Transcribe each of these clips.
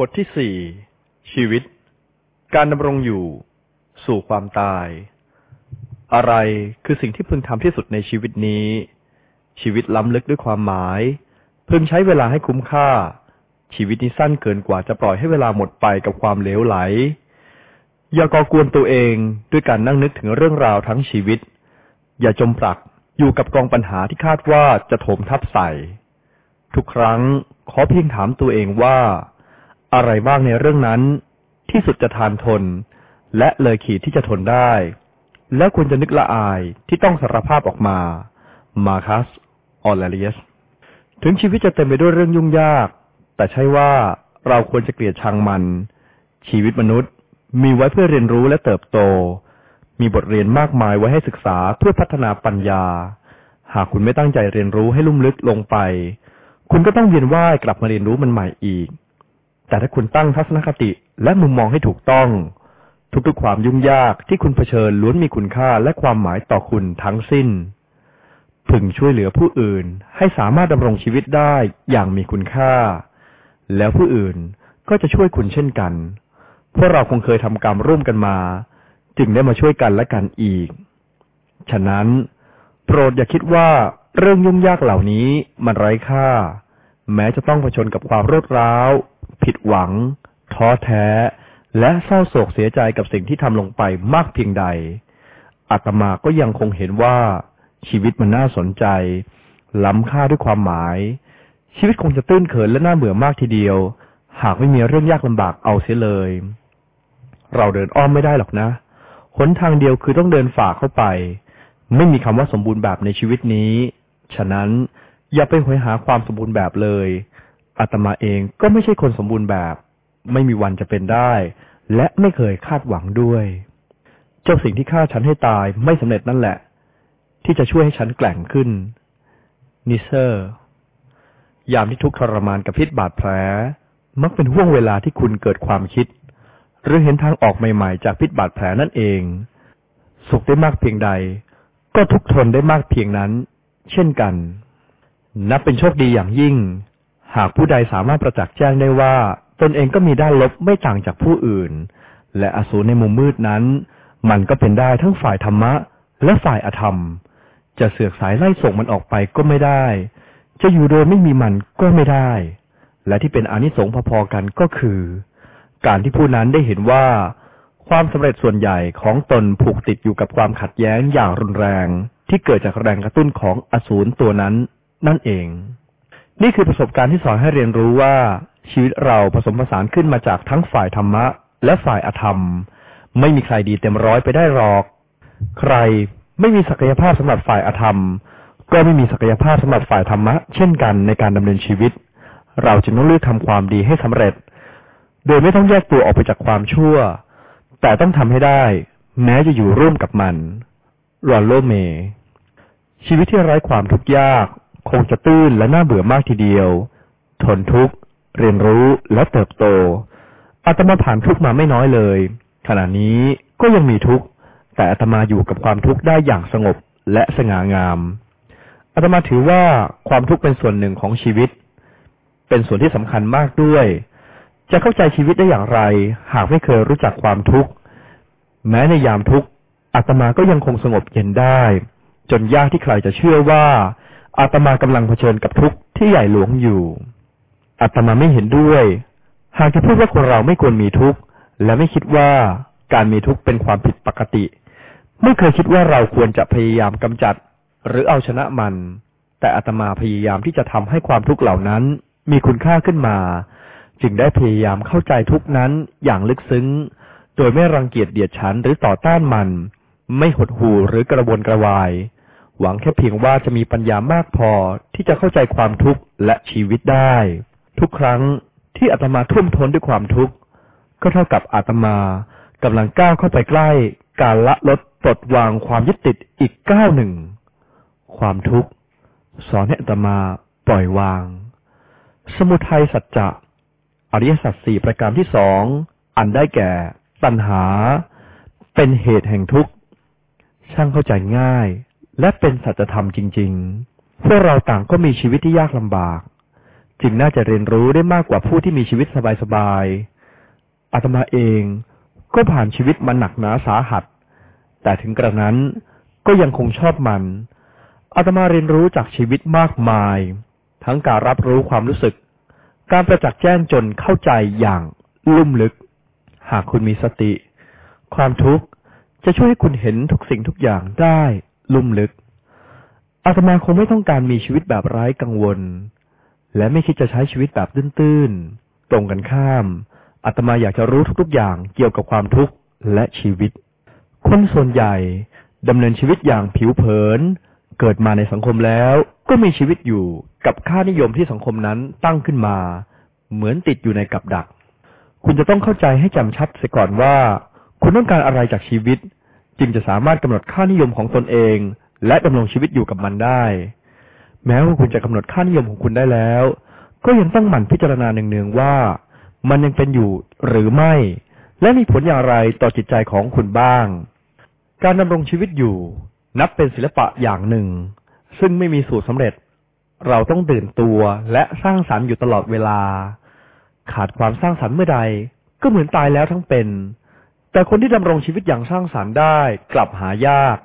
บทที่สี่ชีวิต การดำรงอยู่ สู่ความตาย อะไรคือสิ่งที่พึงทำที่สุดในชีวิตนี้ ชีวิตล้ำลึกด้วยความหมาย พึงใช้เวลาให้คุ้มค่า ชีวิตนี้สั้นเกินกว่าจะปล่อยให้เวลาหมดไปกับความเหลวไหล อย่าก่อกวนตัวเองด้วยการนั่งนึกถึงเรื่องราวทั้งชีวิต อย่าจมปลักอยู่กับกองปัญหาที่คาดว่าจะโถมทับใส่ ทุกครั้งขอเพียงถามตัวเองว่า อะไรบ้างในเรื่องนั้น ที่สุดจะทานทน และเลยขีดที่จะทนได้ แล้วควรจะนึกละอายที่ต้องสารภาพออกมา มาคัส ออลเลียส ถึงชีวิตจะเต็มไปด้วยเรื่องยุ่งยาก แต่ใช่ว่าเราควรจะเกลียดชังมัน ชีวิตมนุษย์มีไว้เพื่อเรียนรู้และเติบโต มีบทเรียนมากมายไว้ให้ศึกษาเพื่อพัฒนาปัญญา หากคุณไม่ตั้งใจเรียนรู้ให้ลุ่มลึกลงไป คุณก็ต้องเวียนว่ายกลับมาเรียนรู้มันใหม่อีก แต่ถ้าคุณตั้งทัศนคติและมุมมองให้ถูกต้อง ทุกๆความยุ่งยากที่คุณเผชิญล้วนมีคุณค่าและความหมายต่อคุณทั้งสิ้น พึงช่วยเหลือผู้อื่นให้สามารถดำรงชีวิตได้อย่างมีคุณค่า แล้วผู้อื่นก็จะช่วยคุณเช่นกันพราะเราคงเคยทำกรรมร่วมกันมา จึงได้มาช่วยกันและกันอีก ฉะนั้น โปรดอย่าคิดว่าเรื่องยุ่งยากเหล่านี้มันไร้ค่า แม้จะต้องเผชิญกับความรวดร้าว ผิดหวัง ท้อแท้ และเศร้าโศกเสียใจกับสิ่งที่ทำลงไปมากเพียงใดอาตมาก็ยังคงเห็นว่าชีวิตมันน่าสนใจ ล้ำค่าด้วยความหมาย ชีวิตคงจะตื้นเขินและน่าเบื่อมากทีเดียว หากไม่มีเรื่องยากลำบากเอาเสียเลย เราเดินอ้อมไม่ได้หรอกนะหนทางเดียวคือต้องเดินฝ่าเข้าไป ไม่มีคำว่าสมบูรณ์แบบในชีวิตนี้ ฉะนั้นอย่าไปหวยหาความสมบูรณ์แบบเลย อาตมาเองก็ไม่ใช่คนสมบูรณ์แบบ ไม่มีวันจะเป็นได้ และไม่เคยคาดหวังด้วย เจ้าสิ่งที่ฆ่าฉันให้ตายไม่สำเร็จนั่นแหละ ที่จะช่วยให้ฉันแกล่งขึ้น นิเซอร์ ยามที่ทุกข์ทรมานกับพิษบาดแผล มักเป็นห่วงเวลาที่คุณเกิดความคิด หรือเห็นทางออกใหม่ๆ จากพิษบาดแผลนั่นเอง สุขได้มากเพียงใด ก็ทุกทนได้มากเพียงนั้น เช่นกัน นับเป็นโชคดีอย่างยิ่ง หากผู้ใดสามารถประจักษ์แจ้งได้ว่า ตนเองก็มีด้านลบไม่ต่างจากผู้อื่น และอสูรในมุมมืดนั้น มันก็เป็นได้ทั้งฝ่ายธรรมะ และฝ่ายอธรรม จะเสือกสายไล่ส่งมันออกไปก็ไม่ได้ จะอยู่โดยไม่มีมันก็ไม่ได้ และที่เป็นอนิสงส์พอๆกันก็คือ การที่ผู้นั้นได้เห็นว่า ความสำเร็จส่วนใหญ่ของตนผูกติดอยู่กับความขัดแย้งอย่างรุนแรง ที่เกิดจากแรงกระตุ้นของอสูรตัวนั้น นั่นเอง นี่คือประสบการณ์ที่สอนให้เรียนรู้ว่าชีวิตเราผสมผสานขึ้นมาจากทั้งฝ่ายธรรมะ และฝ่ายอธรรม ไม่มีใครดีเต็มร้อยไปได้หรอก ใครไม่มีศักยภาพสำหรับฝ่ายอธรรม ก็ไม่มีศักยภาพสำหรับฝ่ายธรรมะ เช่นกันในการดำเนินชีวิต เราจึงต้องเลือกทำความดีให้สำเร็จ โดยไม่ต้องแยกตัวออกไปจากความชั่ว แต่ต้องทำให้ได้ แม้จะอยู่ร่วมกับมันรอนโลเมชีวิตที่ไร้ความทุกข์ยาก คงจะตื้นและน่าเบื่อมากทีเดียว ทนทุกข์เรียนรู้และเติบโตอาตมาผ่านทุกข์มาไม่น้อยเลย ขณะนี้ก็ยังมีทุกข์แต่อาตมาอยู่กับความทุกข์ได้อย่างสงบและสง่างามอาตมาถือว่าความทุกข์เป็นส่วนหนึ่งของชีวิต เป็นส่วนที่สำคัญมากด้วย จะเข้าใจชีวิตได้อย่างไร หากไม่เคยรู้จักความทุกข์แม้ในยามทุกข์อาตมาก็ยังคงสงบเย็นได้ จนยากที่ใครจะเชื่อว่า อาตมากำลังเผชิญกับทุกข์ที่ใหญ่หลวงอยู่ อาตมาไม่เห็นด้วย หากจะพูดว่าคนเราไม่ควรมีทุกข์ และไม่คิดว่าการมีทุกข์เป็นความผิดปกติ ไม่เคยคิดว่าเราควรจะพยายามกำจัด หรือเอาชนะมัน แต่อาตมาพยายามที่จะทำให้ความทุกข์เหล่านั้น มีคุณค่าขึ้นมา จึงได้พยายามเข้าใจทุกนั้นอย่างลึกซึ้ง โดยไม่รังเกียจเดียดฉันหรือต่อต้านมัน ไม่หดหู่หรือกระวนกระวาย หวังแค่เพียงว่าจะมีปัญญามากพอที่จะเข้าใจความทุกข์และชีวิตได้ ทุกครั้งที่อาตมาทุ่มทนด้วยความทุกข์ก็เท่ากับอาตมากำลังก้าวเข้าไปใกล้ การละลดปลดวางความยึดติดอีกก้าวหนึ่ง ความทุกข์สอนให้อาตมาปล่อยวาง สมุทัยสัจจะอริยสัจสี่ประการที่สองอันได้แก่ตัณหา เป็นเหตุแห่งทุกข์ ช่างเข้าใจง่าย และเป็นสัจธรรมจริง ๆ พวกเราต่างก็มีชีวิตที่ยากลำบาก จึงน่าจะเรียนรู้ได้มากกว่าผู้ที่มีชีวิตสบายๆอาตมาเองก็ผ่านชีวิตมาหนักหนาสาหัส แต่ถึงกระนั้นก็ยังคงชอบมันอาตมาเรียนรู้จากชีวิตมากมาย ทั้งการรับรู้ความรู้สึก การประจักษ์แจ้งจนเข้าใจอย่างลุ่มลึก หากคุณมีสติ ความทุกข์จะช่วยให้คุณเห็นทุกสิ่งทุกอย่างได้ ลุ่มลึก อาตมาคงไม่ต้องการมีชีวิตแบบไร้กังวล และไม่คิดจะใช้ชีวิตแบบตื้นๆ ตรงกันข้าม อาตมาอยากจะรู้ทุกๆอย่างเกี่ยวกับความทุกข์และชีวิต คนส่วนใหญ่ดำเนินชีวิตอย่างผิวเผิน เกิดมาในสังคมแล้วก็มีชีวิตอยู่กับค่านิยมที่สังคมนั้นตั้งขึ้นมา เหมือนติดอยู่ในกับดัก คุณจะต้องเข้าใจให้จำชัดเสียก่อนว่า คุณต้องการอะไรจากชีวิต จึงจะสามารถกำหนดค่านิยมของตนเอง และดำรงชีวิตอยู่กับมันได้ แม้ว่าคุณจะกำหนดค่านิยมของคุณได้แล้ว ก็ยังต้องหมั่นพิจารณาเนืองๆว่า มันยังเป็นอยู่หรือไม่ และมีผลอย่างไรต่อจิตใจของคุณบ้าง การดำรงชีวิตอยู่ นับเป็นศิลปะอย่างหนึ่ง ซึ่งไม่มีสูตรสำเร็จ เราต้องตื่นตัวและสร้างสรรค์อยู่ตลอดเวลา ขาดความสร้างสรรค์เมื่อใด ก็เหมือนตายแล้วทั้งเป็น แต่คนที่ดำรงชีวิตอย่างสร้างสรรค์ได้กลับหายาก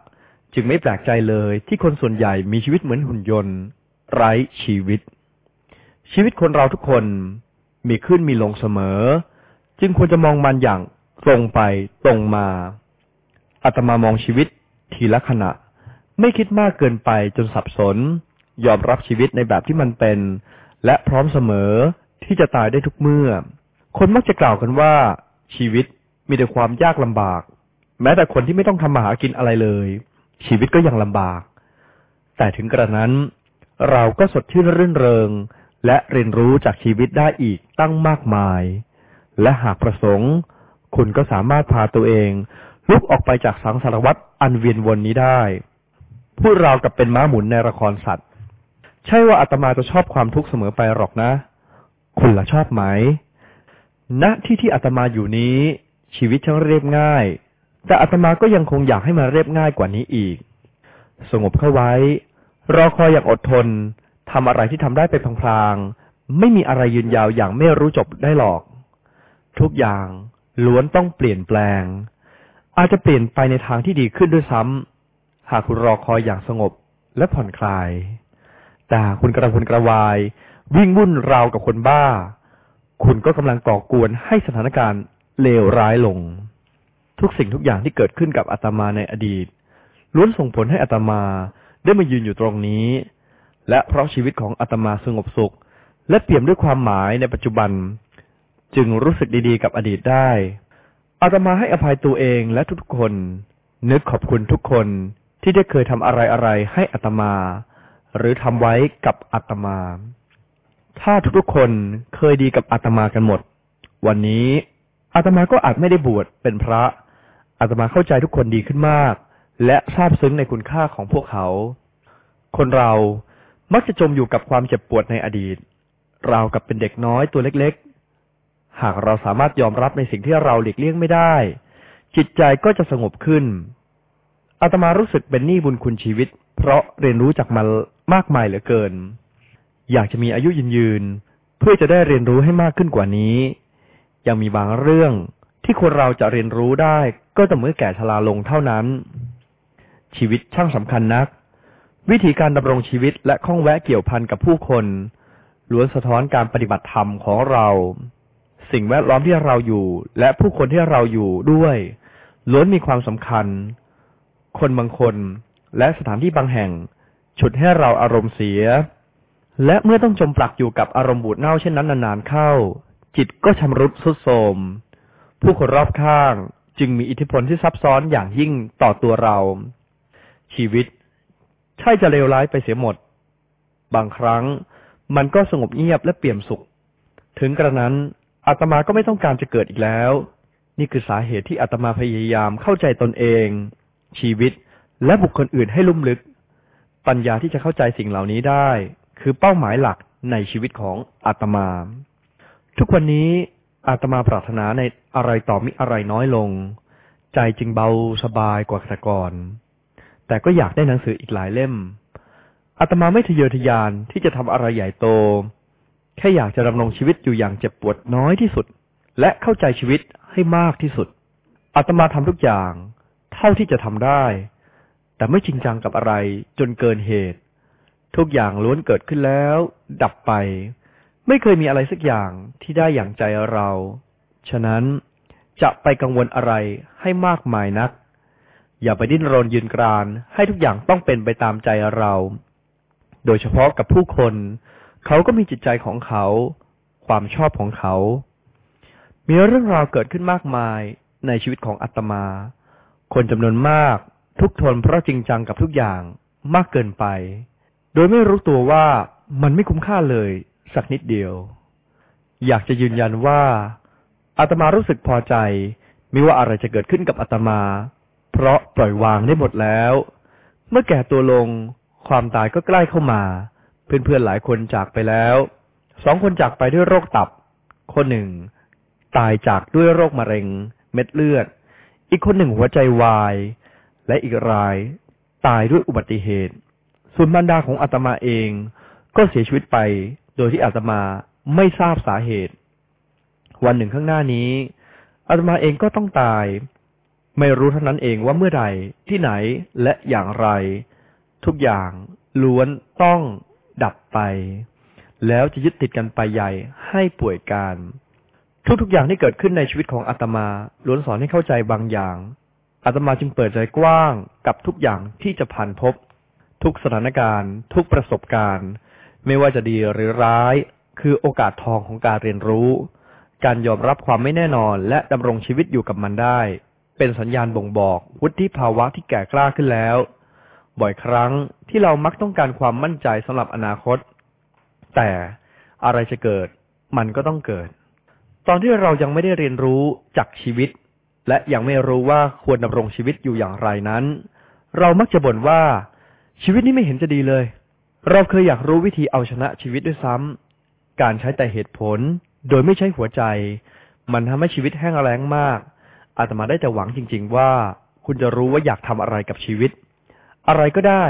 จึงไม่แปลกใจเลยที่คนส่วนใหญ่มีชีวิตเหมือนหุ่นยนต์ ไร้ชีวิต ชีวิตคนเราทุกคนมีขึ้นมีลงเสมอ จึงควรจะมองมันอย่างตรงไปตรงมาอาตมามองชีวิตทีละขณะ ไม่คิดมากเกินไปจนสับสน ยอมรับชีวิตในแบบที่มันเป็น และพร้อมเสมอที่จะตายได้ทุกเมื่อ คนมักจะกล่าวกันว่าชีวิต มีแต่ความยากลำบาก แม้แต่คนที่ไม่ต้องทำมาหากินอะไรเลย ชีวิตก็ยังลำบาก แต่ถึงกระนั้น เราก็สดชื่นรื่นเริง และเรียนรู้จากชีวิตได้อีกตั้งมากมาย และหากประสงค์ คุณก็สามารถพาตัวเองลุกออกไปจากสังสารวัฏอันเวียนวนนี้ได้พูดราวกับเป็นม้าหมุนในละครสัตว์ ใช่ว่าอาตมาจะชอบความทุกข์เสมอไปหรอกนะ คุณละชอบไหมณที่ที่อาตมาอยู่นี้ ชีวิตช่างเรียบง่าย แต่อาตมาก็ยังคงอยากให้มันเรียบง่ายกว่านี้อีก สงบเข้าไว้ รอคอยอย่างอดทนทำอะไรที่ทำได้ไปพลางๆ ไม่มีอะไรยืนยาวอย่างไม่รู้จบได้หรอก ทุกอย่างล้วนต้องเปลี่ยนแปลง อาจจะเปลี่ยนไปในทางที่ดีขึ้นด้วยซ้ำหากคุณรอคอยอย่างสงบและผ่อนคลาย แต่คุณกระวนกระวาย วิ่งวุ่นราวกับคนบ้า คุณก็กำลังก่อกวนให้สถานการณ์ เลวร้ายลง ทุกสิ่งทุกอย่างที่เกิดขึ้นกับอาตมาในอดีต ล้วนส่งผลให้อาตมาได้มายืนอยู่ตรงนี้ และเพราะชีวิตของอาตมาสงบสุข และเปี่ยมด้วยความหมายในปัจจุบัน จึงรู้สึกดีๆ กับอดีตได้อาตมาให้อภัยตัวเองและทุกๆคน นึกขอบคุณทุกคนที่ได้เคยทำอะไรๆให้อาตมา หรือทำไว้กับอาตมา ถ้าทุกๆคนเคยดีกับอาตมากันหมด วันนี้ อาตมาก็อาจไม่ได้บวชเป็นพระอาตมาเข้าใจทุกคนดีขึ้นมาก และซาบซึ้งในคุณค่าของพวกเขา คนเรามักจะจมอยู่กับความเจ็บปวดในอดีตราวกับเป็นเด็กน้อยตัวเล็กๆ หากเราสามารถยอมรับในสิ่งที่เราหลีกเลี่ยงไม่ได้ จิตใจก็จะสงบขึ้นอาตมารู้สึกเป็นหนี้บุญคุณชีวิต เพราะเรียนรู้จากมันมากมายเหลือเกิน อยากจะมีอายุยืนยืน เพื่อจะได้เรียนรู้ให้มากขึ้นกว่านี้ ยังมีบางเรื่องที่คนเราจะเรียนรู้ได้ ก็แต่อเมื่อแก่ชราลงเท่านั้น ชีวิตช่างสำคัญนัก วิธีการดำรงชีวิตและข้องแวะเกี่ยวพันกับผู้คนล้วนสะท้อนการปฏิบัติธรรมของเรา สิ่งแวดล้อมที่เราอยู่ และผู้คนที่เราอยู่ด้วยล้วนมีความสำคัญ คนบางคนและสถานที่บางแห่ง ฉุดให้เราอารมณ์เสีย และเมื่อต้องจมปลักอยู่กับอารมณ์บูดเน่าเช่นนั้นนานๆเข้า จิตก็ชำรุดทรุดโทรมผู้คนรอบข้างจึงมีอิทธิพลที่ซับซ้อนอย่างยิ่งต่อตัวเรา ชีวิต ใช่จะเลวร้ายไปเสียหมด บางครั้งมันก็สงบเงียบและเปี่ยมสุข ถึงกระนั้นอาตมาก็ไม่ต้องการจะเกิดอีกแล้ว นี่คือสาเหตุที่อาตมาพยายามเข้าใจตนเอง ชีวิตและบุคคลอื่นให้ลุ่มลึก ปัญญาที่จะเข้าใจสิ่งเหล่านี้ได้ คือเป้าหมายหลักในชีวิตของอาตมา ทุกวันนี้อาตมาปรารถนาในอะไรต่อมิอะไรน้อยลง ใจจึงเบาสบายกว่าแต่ก่อน แต่ก็อยากได้หนังสืออีกหลายเล่มอาตมาไม่ทะเยอทะยานที่จะทำอะไรใหญ่โตแแค่อยากจะดำรงชีวิตอยู่อย่างเจ็บปวดน้อยที่สุด และเข้าใจชีวิตให้มากที่สุดอาตมาทำทุกอย่าง เท่าที่จะทำได้ แต่ไม่จริงจังกับอะไรจนเกินเหตุ ทุกอย่างล้วนเกิดขึ้นแล้ว ดับไป ไม่เคยมีอะไรสักอย่างที่ได้อย่างใจเรา ฉะนั้นจะไปกังวลอะไรให้มากมายนัก อย่าไปดิ้นรนยืนกรานให้ทุกอย่างต้องเป็นไปตามใจเรา โดยเฉพาะกับผู้คน เขาก็มีจิตใจของเขา ความชอบของเขา มีเรื่องราวเกิดขึ้นมากมายในชีวิตของอาตมา คนจำนวนมากทุกทนเพราะจริงจังกับทุกอย่างมากเกินไป โดยไม่รู้ตัวว่ามันไม่คุ้มค่าเลย สักนิดเดียว อยากจะยืนยันว่าอาตมารู้สึกพอใจ ไม่ว่าอะไรจะเกิดขึ้นกับอาตมา เพราะปล่อยวางได้หมดแล้ว เมื่อแก่ตัวลง ความตายก็ใกล้เข้ามา เพื่อนๆหลายคนจากไปแล้วสองคนจากไปด้วยโรคตับ คนหนึ่ง ตายจากด้วยโรคมะเร็ง เม็ดเลือด อีกคนหนึ่งหัวใจวาย และอีกราย ตายด้วยอุบัติเหตุ ส่วนบรรดาของอาตมาเอง ก็เสียชีวิตไป โดยที่อาตมาไม่ทราบสาเหตุ วันหนึ่งข้างหน้านี้อาตมาเองก็ต้องตาย ไม่รู้เท่านั้นเองว่าเมื่อใดที่ไหนและอย่างไร ทุกอย่างล้วนต้องดับไป แล้วจะยึดติดกันไปใหญ่ให้ป่วยการ ทุกๆอย่างที่เกิดขึ้นในชีวิตของอาตมาล้วนสอนให้เข้าใจบางอย่างอาตมาจึงเปิดใจกว้างกับทุกอย่างที่จะผ่านพบ ทุกสถานการณ์ ทุกประสบการณ์ ไม่ว่าจะดีหรือร้าย คือโอกาสทองของการเรียนรู้ การยอมรับความไม่แน่นอนและดำรงชีวิตอยู่กับมันได้ เป็นสัญญาณบ่งบอกวุฒิภาวะที่แก่กล้าขึ้นแล้ว บ่อยครั้งที่เรามักต้องการความมั่นใจสำหรับอนาคต แต่อะไรจะเกิด มันก็ต้องเกิด ตอนที่เรายังไม่ได้เรียนรู้จากชีวิต และยังไม่รู้ว่าควรดำรงชีวิตอยู่อย่างไรนั้น เรามักจะบ่นว่าชีวิตนี้ไม่เห็นจะดีเลย เราเคยอยากรู้วิธีเอาชนะชีวิตด้วยซ้ำ การใช้แต่เหตุผลโดยไม่ใช้หัวใจ มันทำให้ชีวิตแห้งแล้งมาก อาตมาได้แต่หวังจริง ๆ ว่า คุณจะรู้ว่าอยากทำอะไรกับชีวิต อะไรก็ได้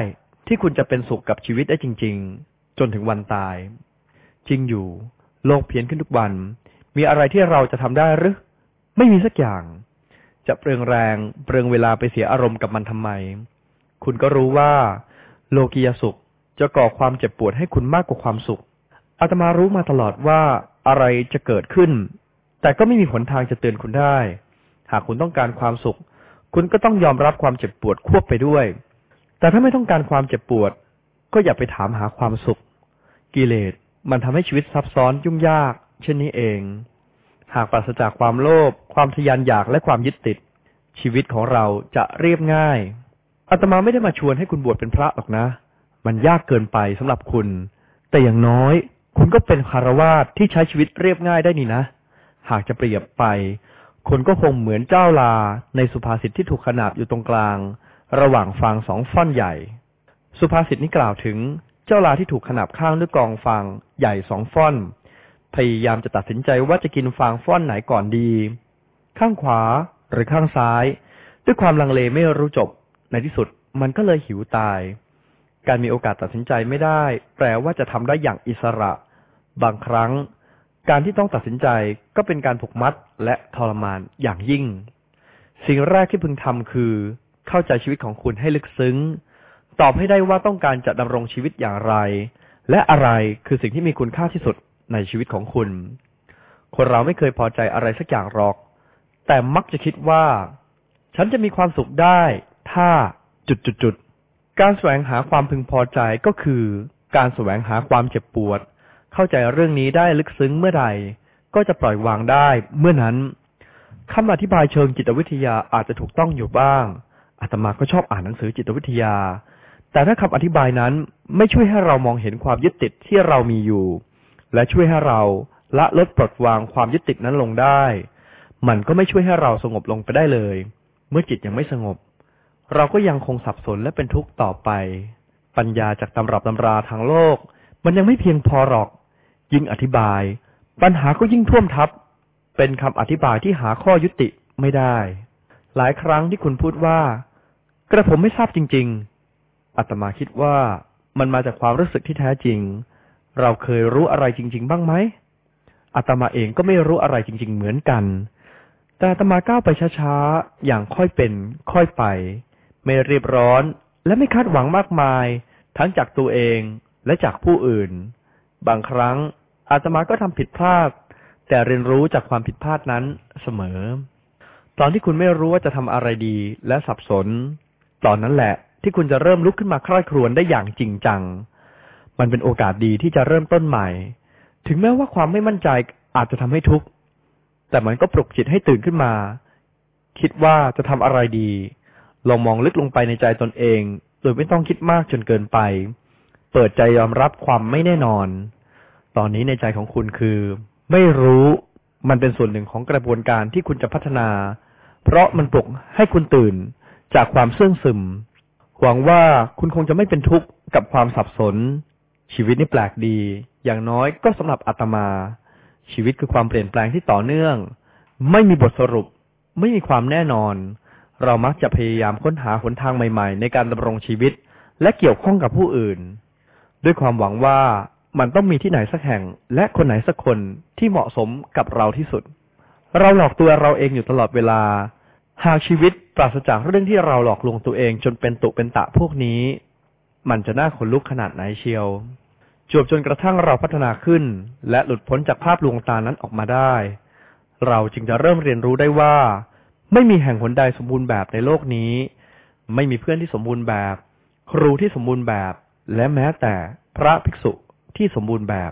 ที่คุณจะเป็นสุขกับชีวิตได้จริง ๆ จนถึงวันตาย จริงอยู่ โลกเพี้ยนขึ้นทุกวัน มีอะไรที่เราจะทำได้หรือ ไม่มีสักอย่าง จะเปลืองแรงเปลืองเวลาไปเสียอารมณ์กับมันทำไม คุณก็รู้ว่า โลกียสุข จะก่อความเจ็บปวดให้คุณมากกว่าความสุขอาตมารู้มาตลอดว่าอะไรจะเกิดขึ้น แต่ก็ไม่มีหนทางจะเตือนคุณได้ หากคุณต้องการความสุข คุณก็ต้องยอมรับความเจ็บปวดควบไปด้วย แต่ถ้าไม่ต้องการความเจ็บปวด ก็อย่าไปถามหาความสุข กิเลสมันทำให้ชีวิตซับซ้อนยุ่งยาก เช่นนี้เอง หากปราศจากความโลภความทยานอยากและความยึดติด ชีวิตของเราจะเรียบง่ายอาตมาไม่ได้มาชวนให้คุณบวชเป็นพระหรอกนะ มันยากเกินไปสำหรับคุณ แต่อย่างน้อย คุณก็เป็นคารวาสที่ใช้ชีวิตเรียบง่ายได้นี่นะ หากจะเปรียบไปคุณก็คงเหมือนเจ้าลาในสุภาษิตที่ถูกขนาบอยู่ตรงกลาง ระหว่างฟางสองฟ่อนใหญ่ สุภาษิตนี้กล่าวถึงเจ้าลาที่ถูกขนาบข้างด้วยกองฟางใหญ่สองฟ่อน พยายามจะตัดสินใจว่าจะกินฟางฟ่อนไหนก่อนดี ข้างขวาหรือข้างซ้าย ด้วยความลังเลไม่รู้จบในที่สุดมันก็เลยหิวตาย การมีโอกาสตัดสินใจไม่ได้ แปลว่าจะทำได้อย่างอิสระ บางครั้ง การที่ต้องตัดสินใจก็เป็นการผูกมัดและทรมานอย่างยิ่ง สิ่งแรกที่พึงทำคือ เข้าใจชีวิตของคุณให้ลึกซึ้ง ตอบให้ได้ว่าต้องการจะดำรงชีวิตอย่างไร และอะไรคือสิ่งที่มีคุณค่าที่สุดในชีวิตของคุณ คนเราไม่เคยพอใจอะไรสักอย่างหรอก แต่มักจะคิดว่า ฉันจะมีความสุขได้ ถ้าจุดๆ การแสวงหาความพึงพอใจก็คือ การแสวงหาความเจ็บปวด เข้าใจเรื่องนี้ได้ลึกซึ้งเมื่อใด ก็จะปล่อยวางได้เมื่อนั้นคำอธิบายเชิงจิตวิทยาอาจจะถูกต้องอยู่บ้างอาตมาก็ชอบอ่านหนังสือจิตวิทยา แต่ถ้าคำอธิบายนั้นไม่ช่วยให้เรามองเห็นความยึดติดที่เรามีอยู่ และช่วยให้เราละลดปลดวางความยึดติดนั้นลงได้ มันก็ไม่ช่วยให้เราสงบลงไปได้เลย เมื่อจิตยังไม่สงบ เราก็ยังคงสับสนและเป็นทุกข์ต่อไป ปัญญาจากตำรับตำราทางโลก มันยังไม่เพียงพอหรอก ยิ่งอธิบาย ปัญหาก็ยิ่งท่วมทับ เป็นคำอธิบายที่หาข้อยุติไม่ได้ หลายครั้งที่คุณพูดว่า กระผมไม่ทราบจริง ๆอาตมาคิดว่ามันมาจากความรู้สึกที่แท้จริง เราเคยรู้อะไรจริง ๆ บ้างไหมอาตมาเองก็ไม่รู้อะไรจริง ๆ เหมือนกัน แต่อาตมาก้าวไปช้าๆ อย่างค่อยเป็น ค่อยไป ไม่รีบร้อน และไม่คาดหวังมากมาย ทั้งจากตัวเองและจากผู้อื่น บางครั้งอาตมาก็ทำผิดพลาด แต่เรียนรู้จากความผิดพลาดนั้นเสมอ ตอนที่คุณไม่รู้ว่าจะทำอะไรดีและสับสน ตอนนั้นแหละที่คุณจะเริ่มลุกขึ้นมาคร่ายครวญได้อย่างจริงจัง มันเป็นโอกาสดีที่จะเริ่มต้นใหม่ ถึงแม้ว่าความไม่มั่นใจอาจจะทำให้ทุกข์ แต่มันก็ปลุกจิตให้ตื่นขึ้นมา คิดว่าจะทำอะไรดี ลองมองลึกลงไปในใจตนเอง โดยไม่ต้องคิดมากจนเกินไป เปิดใจยอมรับความไม่แน่นอน ตอนนี้ในใจของคุณคือ ไม่รู้มันเป็นส่วนหนึ่งของกระบวนการที่คุณจะพัฒนา เพราะมันปลุกให้คุณตื่นจากความเสื่องซึม หวังว่าคุณคงจะไม่เป็นทุกข์กับความสับสน ชีวิตนี่แปลกดี อย่างน้อยก็สำหรับอาตมา ชีวิตคือความเปลี่ยนแปลงที่ต่อเนื่อง ไม่มีบทสรุป ไม่มีความแน่นอน เรามักจะพยายามค้นหาหนทางใหม่ๆ ในการดำรงชีวิต และเกี่ยวข้องกับผู้อื่น ด้วยความหวังว่ามันต้องมีที่ไหนสักแห่ง และคนไหนสักคนที่เหมาะสมกับเราที่สุด เราหลอกตัวเราเองอยู่ตลอดเวลา หากชีวิตปราศจากเรื่องที่เราหลอกลวงตัวเองจนเป็นตุเป็นตะพวกนี้ มันจะน่าขนลุกขนาดไหนเชียวจวบจนกระทั่งเราพัฒนาขึ้น และหลุดพ้นจากภาพลวงตานั้นออกมาได้ เราจึงจะเริ่มเรียนรู้ได้ว่า ไม่มีแห่งหนใดสมบูรณ์แบบในโลกนี้ ไม่มีเพื่อนที่สมบูรณ์แบบ ครูที่สมบูรณ์แบบ และแม้แต่พระภิกษุที่สมบูรณ์แบบ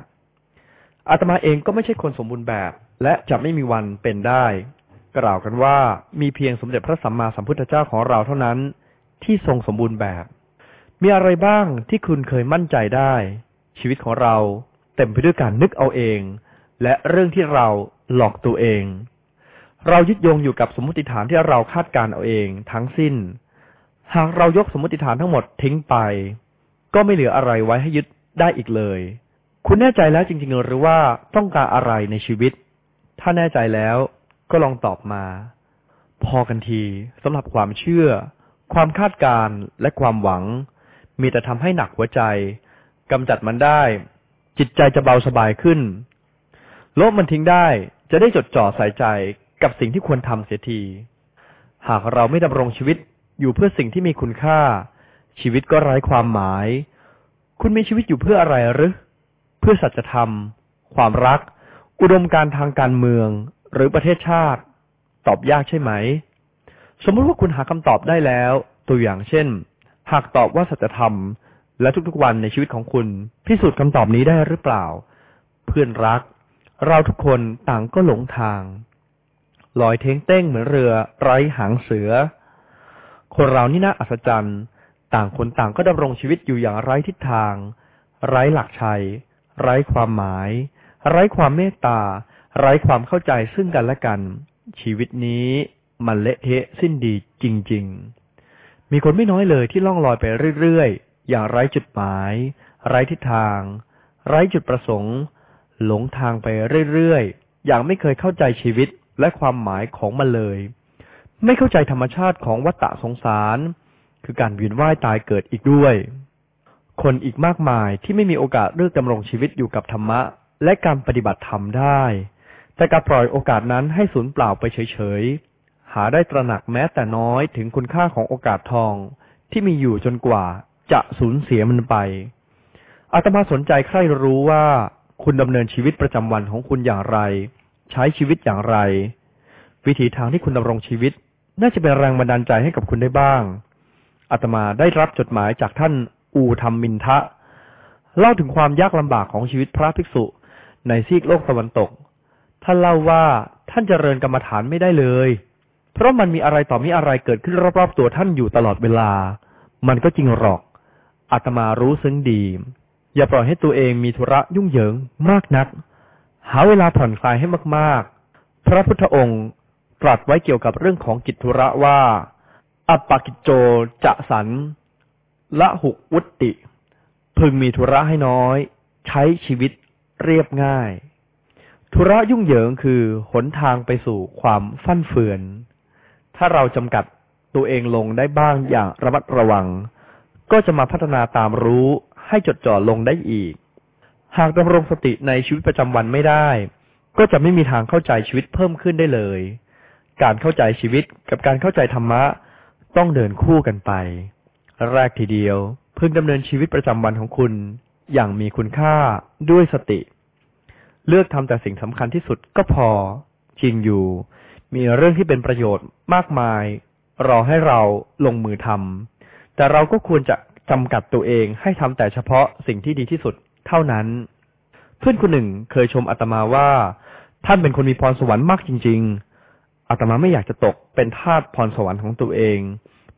อาตมาเองก็ไม่ใช่คนสมบูรณ์แบบ และจะไม่มีวันเป็นได้ กล่าวกันว่ามีเพียงสมเด็จพระสัมมาสัมพุทธเจ้าของเราเท่านั้นที่ทรงสมบูรณ์แบบ มีอะไรบ้างที่คุณเคยมั่นใจได้ ชีวิตของเราเต็มไปด้วยการนึกเอาเอง และเรื่องที่เราหลอกตัวเอง เรายึดโยงอยู่กับสมมติฐานที่เราคาดการเอาเองทั้งสิ้น หากเรายกสมมติฐานทั้งหมดทิ้งไป ก็ไม่เหลืออะไรไว้ให้ยึดได้อีกเลย คุณแน่ใจแล้วจริงๆหรือว่าต้องการอะไรในชีวิต ถ้าแน่ใจแล้วก็ลองตอบมา พอกันทีสำหรับความเชื่อ ความคาดการและความหวัง มีแต่ทำให้หนักหัวใจกำจัดมันได้ จิตใจจะเบาสบายขึ้นลบมันทิ้งได้จะได้จดจ่อใส่ใจ กับสิ่งที่ควรทำเสียที หากเราไม่ดำรงชีวิตอยู่เพื่อสิ่งที่มีคุณค่า ชีวิตก็ไร้ความหมาย คุณมีชีวิตอยู่เพื่ออะไรหรือเพื่อสัจธรรม ความรัก อุดมการทางการเมือง หรือประเทศชาติ ตอบยากใช่ไหม สมมติว่าคุณหาคำตอบได้แล้ว ตัวอย่างเช่น หากตอบว่าสัจธรรม และทุกๆวันในชีวิตของคุณ พิสูจน์คำตอบนี้ได้หรือเปล่า เพื่อนรัก เราทุกคนต่างก็หลงทาง ลอยเท้งเต้งเหมือนเรือไร้หางเสือ คนเรานี่น่าอัศจรรย์ ต่างคนต่างก็ดำรงชีวิตอยู่อย่างไร้ทิศทาง ไร้หลักชัย ไร้ความหมาย ไร้ความเมตตา ไร้ความเข้าใจซึ่งกันและกัน ชีวิตนี้มันเละเทะสิ้นดีจริง ๆ มีคนไม่น้อยเลยที่ล่องลอยไปเรื่อยๆ อย่างไร้จุดหมาย ไร้ทิศทาง ไร้จุดประสงค์ หลงทางไปเรื่อยๆ อย่างไม่เคยเข้าใจชีวิต และความหมายของมันเลย ไม่เข้าใจธรรมชาติของวัฏฏะสงสาร คือการเวียนว่ายตายเกิดอีกด้วย คนอีกมากมายที่ไม่มีโอกาสเลือกดำรงชีวิตอยู่กับธรรมะ และการปฏิบัติธรรมได้ แต่การปล่อยโอกาสนั้นให้สูญเปล่าไปเฉยๆ หาได้ตระหนักแม้แต่น้อยถึงคุณค่าของโอกาสทองที่มีอยู่จนกว่าจะสูญเสียมันไป อาตมาสนใจใคร่รู้ว่าคุณดำเนินชีวิตประจำวันของคุณอย่างไร ใช้ชีวิตอย่างไร วิถีทางที่คุณดำรงชีวิต น่าจะเป็นแรงบันดาลใจให้กับคุณได้บ้างอาตมาได้รับจดหมายจากท่านอูธรรมมินทะ เล่าถึงความยากลำบากของชีวิตพระภิกษุในซีกโลกตะวันตก ท่านเล่าว่าท่านเจริญกรรมฐานไม่ได้เลย เพราะมันมีอะไรต่อมีอะไรเกิดขึ้นรอบๆตัวท่านอยู่ตลอดเวลา มันก็จริงหรอกอาตมารู้ซึ้งดี อย่าปล่อยให้ตัวเองมีธุระยุ่งเหยิงมากนัก หาเวลาผ่อนคลายให้มาก ๆ พระพุทธองค์ตรัสไว้เกี่ยวกับเรื่องของกิจธุระว่า อัปปกิจโจจะสันละหุกวุติ พึงมีธุระให้น้อย ใช้ชีวิตเรียบง่าย ธุระยุ่งเหยิงคือหนทางไปสู่ความฟั่นเฟือน ถ้าเราจำกัดตัวเองลงได้บ้างอย่างระมัดระวัง ก็จะมาพัฒนาตามรู้ให้จดจ่อลงได้อีก หากดำรงสติในชีวิตประจำวันไม่ได้ ก็จะไม่มีทางเข้าใจชีวิตเพิ่มขึ้นได้เลย การเข้าใจชีวิตกับการเข้าใจธรรมะต้องเดินคู่กันไป แรกทีเดียวพึงดำเนินชีวิตประจำวันของคุณอย่างมีคุณค่าด้วยสติ เลือกทำแต่สิ่งสำคัญที่สุดก็พอ จริงอยู่ มีเรื่องที่เป็นประโยชน์มากมาย รอให้เราลงมือทำแต่เราก็ควรจะจำกัดตัวเองให้ทำแต่เฉพาะสิ่งที่ดีที่สุด เท่านั้น เพื่อนคนหนึ่งเคยชมอาตมาว่า ท่านเป็นคนมีพรสวรรค์มากจริง ๆอาตมาไม่อยากจะตกเป็นทาสพรสวรรค์ของตัวเอง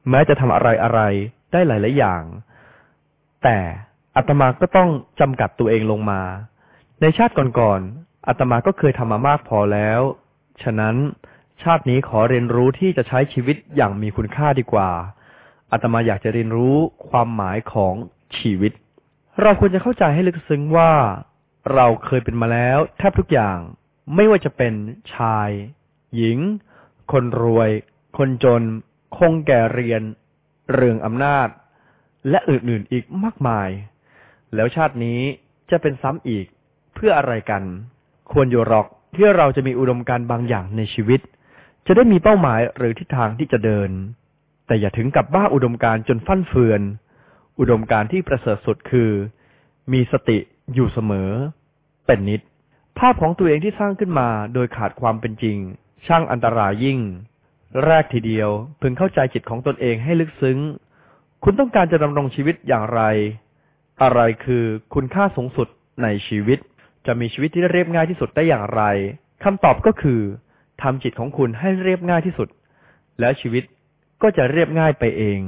แม้จะทำอะไรอะไรได้หลายๆอย่าง แต่อาตมาก็ต้องจำกัดตัวเองลงมา ในชาติก่อนๆอาตมาก็เคยทำมามากพอแล้ว ฉะนั้นชาตินี้ขอเรียนรู้ที่จะใช้ชีวิตอย่างมีคุณค่าดีกว่าอาตมาอยากจะเรียนรู้ความหมายของชีวิต เราควรจะเข้าใจให้ลึกซึ้งว่า เราเคยเป็นมาแล้วแทบทุกอย่าง ไม่ว่าจะเป็นชาย หญิง คนรวย คนจน คงแก่เรียน เรื่องอำนาจ และอื่นๆอีกมากมาย แล้วชาตินี้จะเป็นซ้ำอีกเพื่ออะไรกัน ควรอยู่หรอกที่เราจะมีอุดมการณ์บางอย่างในชีวิต จะได้มีเป้าหมายหรือทิศทางที่จะเดิน แต่อย่าถึงกับบ้าอุดมการจนฟั่นเฟือน อุดมการที่ประเสริฐสุดคือ มีสติอยู่เสมอ เป็นนิด ภาพของตัวเองที่สร้างขึ้นมาโดยขาดความเป็นจริง ช่างอันตรายยิ่ง แรกทีเดียวพึงเข้าใจจิตของตนเองให้ลึกซึ้ง คุณต้องการจะดำรงชีวิตอย่างไร อะไรคือคุณค่าสูงสุดในชีวิต จะมีชีวิตที่เรียบง่ายที่สุดได้อย่างไรคำตอบก็คือทำจิตของคุณให้เรียบง่ายที่สุด แล้วชีวิตก็จะเรียบง่ายไปเอง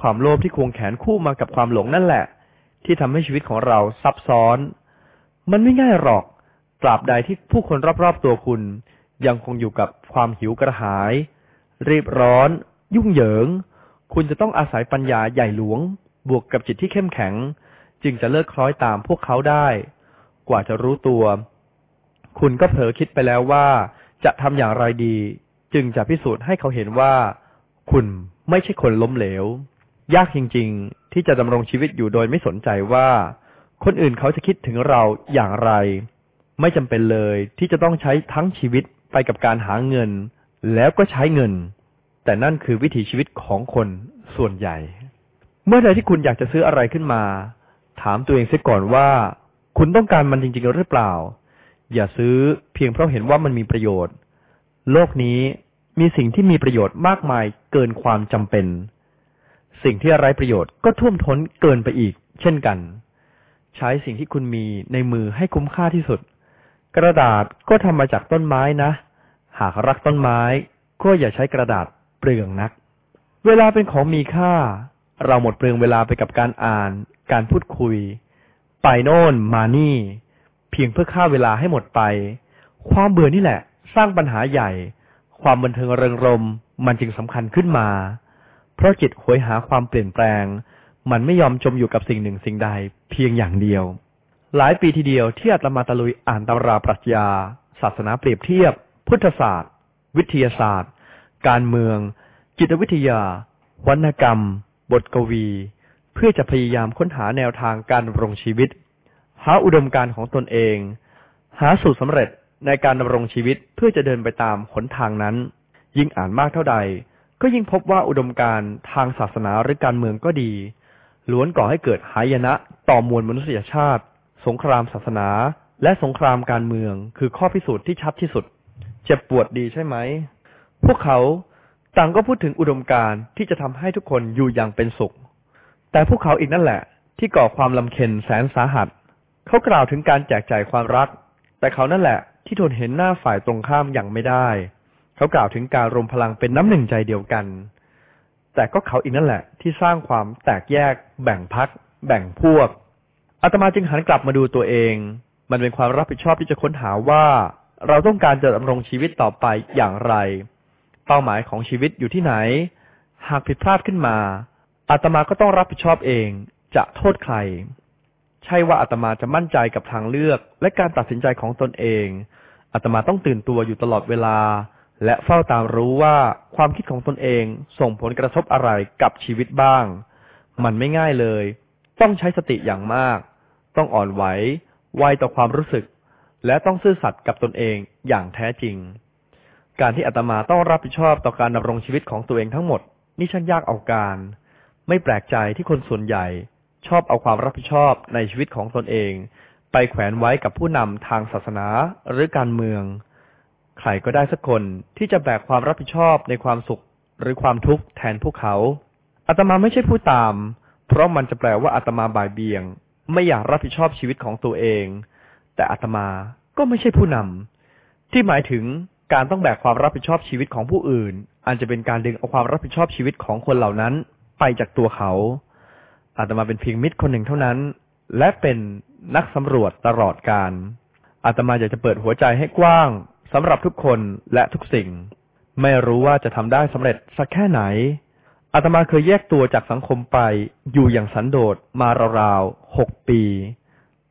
ความโลภที่ควงแขนคู่มากับความหลงนั่นแหละ ที่ทำให้ชีวิตของเราซับซ้อน มันไม่ง่ายหรอก ตราบใดที่ผู้คนรอบๆตัวคุณ ยังคงอยู่กับความหิวกระหาย รีบร้อน ยุ่งเหยิง คุณจะต้องอาศัยปัญญาใหญ่หลวง บวกกับจิตที่เข้มแข็ง จึงจะเลิกคล้อยตามพวกเขาได้ กว่าจะรู้ตัว คุณก็เผลอคิดไปแล้วว่า จะทำอย่างไรดี จึงจะพิสูจน์ให้เขาเห็นว่า คุณไม่ใช่คนล้มเหลว ยากจริง ๆ ที่จะดำรงชีวิตอยู่โดยไม่สนใจว่า คนอื่นเขาจะคิดถึงเราอย่างไร ไม่จำเป็นเลยที่จะต้องใช้ทั้งชีวิตไปกับการหาเงิน แล้วก็ใช้เงิน แต่นั่นคือวิถีชีวิตของคนส่วนใหญ่ เมื่อใดที่คุณอยากจะซื้ออะไรขึ้นมา ถามตัวเองเสียก่อนว่า คุณต้องการมันจริง ๆ หรือเปล่า อย่าซื้อเพียงเพราะเห็นว่ามันมีประโยชน์ โลกนี้มีสิ่งที่มีประโยชน์มากมายเกินความจำเป็น สิ่งที่ไร้ประโยชน์ก็ท่วมท้นเกินไปอีก เช่นกัน ใช้สิ่งที่คุณมีในมือให้คุ้มค่าที่สุด กระดาษก็ทำมาจากต้นไม้นะ หากรักต้นไม้ ก็อย่าใช้กระดาษเปลืองนัก เวลาเป็นของมีค่า เราหมดเปลืองเวลาไปกับการอ่าน การพูดคุย ไปโน่นมานี่ เพียงเพื่อฆ่าเวลาให้หมดไป ความเบื่อนี่แหละ สร้างปัญหาใหญ่ ความบันเทิงเริงรมมันจึงสำคัญขึ้นมา เพราะจิตหวยหาความเปลี่ยนแปลง มันไม่ยอมจมอยู่กับสิ่งหนึ่งสิ่งใดเพียงอย่างเดียว หลายปีทีเดียวที่อาตมาตะลุยอ่านตำราปรัชญา ศาสนาเปรียบเทียบ พุทธศาสตร์ วิทยาศาสตร์ การเมือง จิตวิทยาวรรณกรรม บทกวี เพื่อจะพยายามค้นหาแนวทางการดำรงชีวิต หาอุดมการณ์ของตนเอง หาสูตรสำเร็จในการดำรงชีวิตเพื่อจะเดินไปตามหนทางนั้น ยิ่งอ่านมากเท่าใด ก็ยิ่งพบว่าอุดมการทางศาสนาหรือการเมืองก็ดี ล้วนก่อให้เกิดหายนะต่อมวลมนุษยชาติ สงครามศาสนา และสงครามการเมืองคือข้อพิสูจน์ที่ชัดที่สุด เจ็บปวดดีใช่ไหม พวกเขาต่างก็พูดถึงอุดมการที่จะทำให้ทุกคนอยู่อย่างเป็นสุข แต่พวกเขาอีกนั่นแหละ ที่ก่อความลำเค็ญแสนสาหัส เขากล่าวถึงการแจกจ่ายความรัก แต่เขานั่นแหละที่ทนเห็นหน้าฝ่ายตรงข้ามอย่างไม่ได้ เขากล่าวถึงการรวมพลังเป็นน้ำหนึ่งใจเดียวกัน แต่ก็เขาอีกนั่นแหละ ที่สร้างความแตกแยก แบ่งพัก แบ่งพวกอาตมาจึงหันกลับมาดูตัวเอง มันเป็นความรับผิดชอบที่จะค้นหาว่า เราต้องการจะดำรงชีวิตต่อไปอย่างไร เป้าหมายของชีวิตอยู่ที่ไหน หากผิดพลาดขึ้นมาอาตมาก็ต้องรับผิดชอบเอง จะโทษใคร ใช่ว่าอาตมาจะมั่นใจกับทางเลือก และการตัดสินใจของตนเองอาตมาต้องตื่นตัวอยู่ตลอดเวลา และเฝ้าตามรู้ว่าความคิดของตนเองส่งผลกระทบอะไรกับชีวิตบ้าง มันไม่ง่ายเลย ต้องใช้สติอย่างมาก ต้องอ่อนไหวไวต่อความรู้สึก และต้องซื่อสัตย์กับตนเองอย่างแท้จริง การที่อาตมาต้องรับผิดชอบต่อการดำรงชีวิตของตัวเองทั้งหมด นี่ช่างยากเอาการ ไม่แปลกใจที่คนส่วนใหญ่ ชอบเอาความรับผิดชอบในชีวิตของตนเอง ไปแขวนไว้กับผู้นำทางศาสนาหรือการเมือง ใครก็ได้สักคนที่จะแบกความรับผิดชอบในความสุขหรือความทุกข์แทนพวกเขาอาตมาไม่ใช่ผู้ตาม เพราะมันจะแปลว่าอาตมาบ่ายเบี่ยง ไม่อยากรับผิดชอบชีวิตของตัวเอง แต่อาตมาก็ไม่ใช่ผู้นำที่หมายถึงการต้องแบกความรับผิดชอบชีวิตของผู้อื่นอาจจะเป็นการดึงเอาความรับผิดชอบชีวิตของคนเหล่านั้น ไปจากตัวเขา อาตมาเป็นเพียงมิตรคนหนึ่งเท่านั้น และเป็นนักสำรวจตลอดการอาตมาอยากจะเปิดหัวใจให้กว้าง สำหรับทุกคนและทุกสิ่ง ไม่รู้ว่าจะทำได้สำเร็จสักแค่ไหนอาตมาเคยแยกตัวจากสังคมไปอยู่อย่างสันโดษมาราวๆหกปี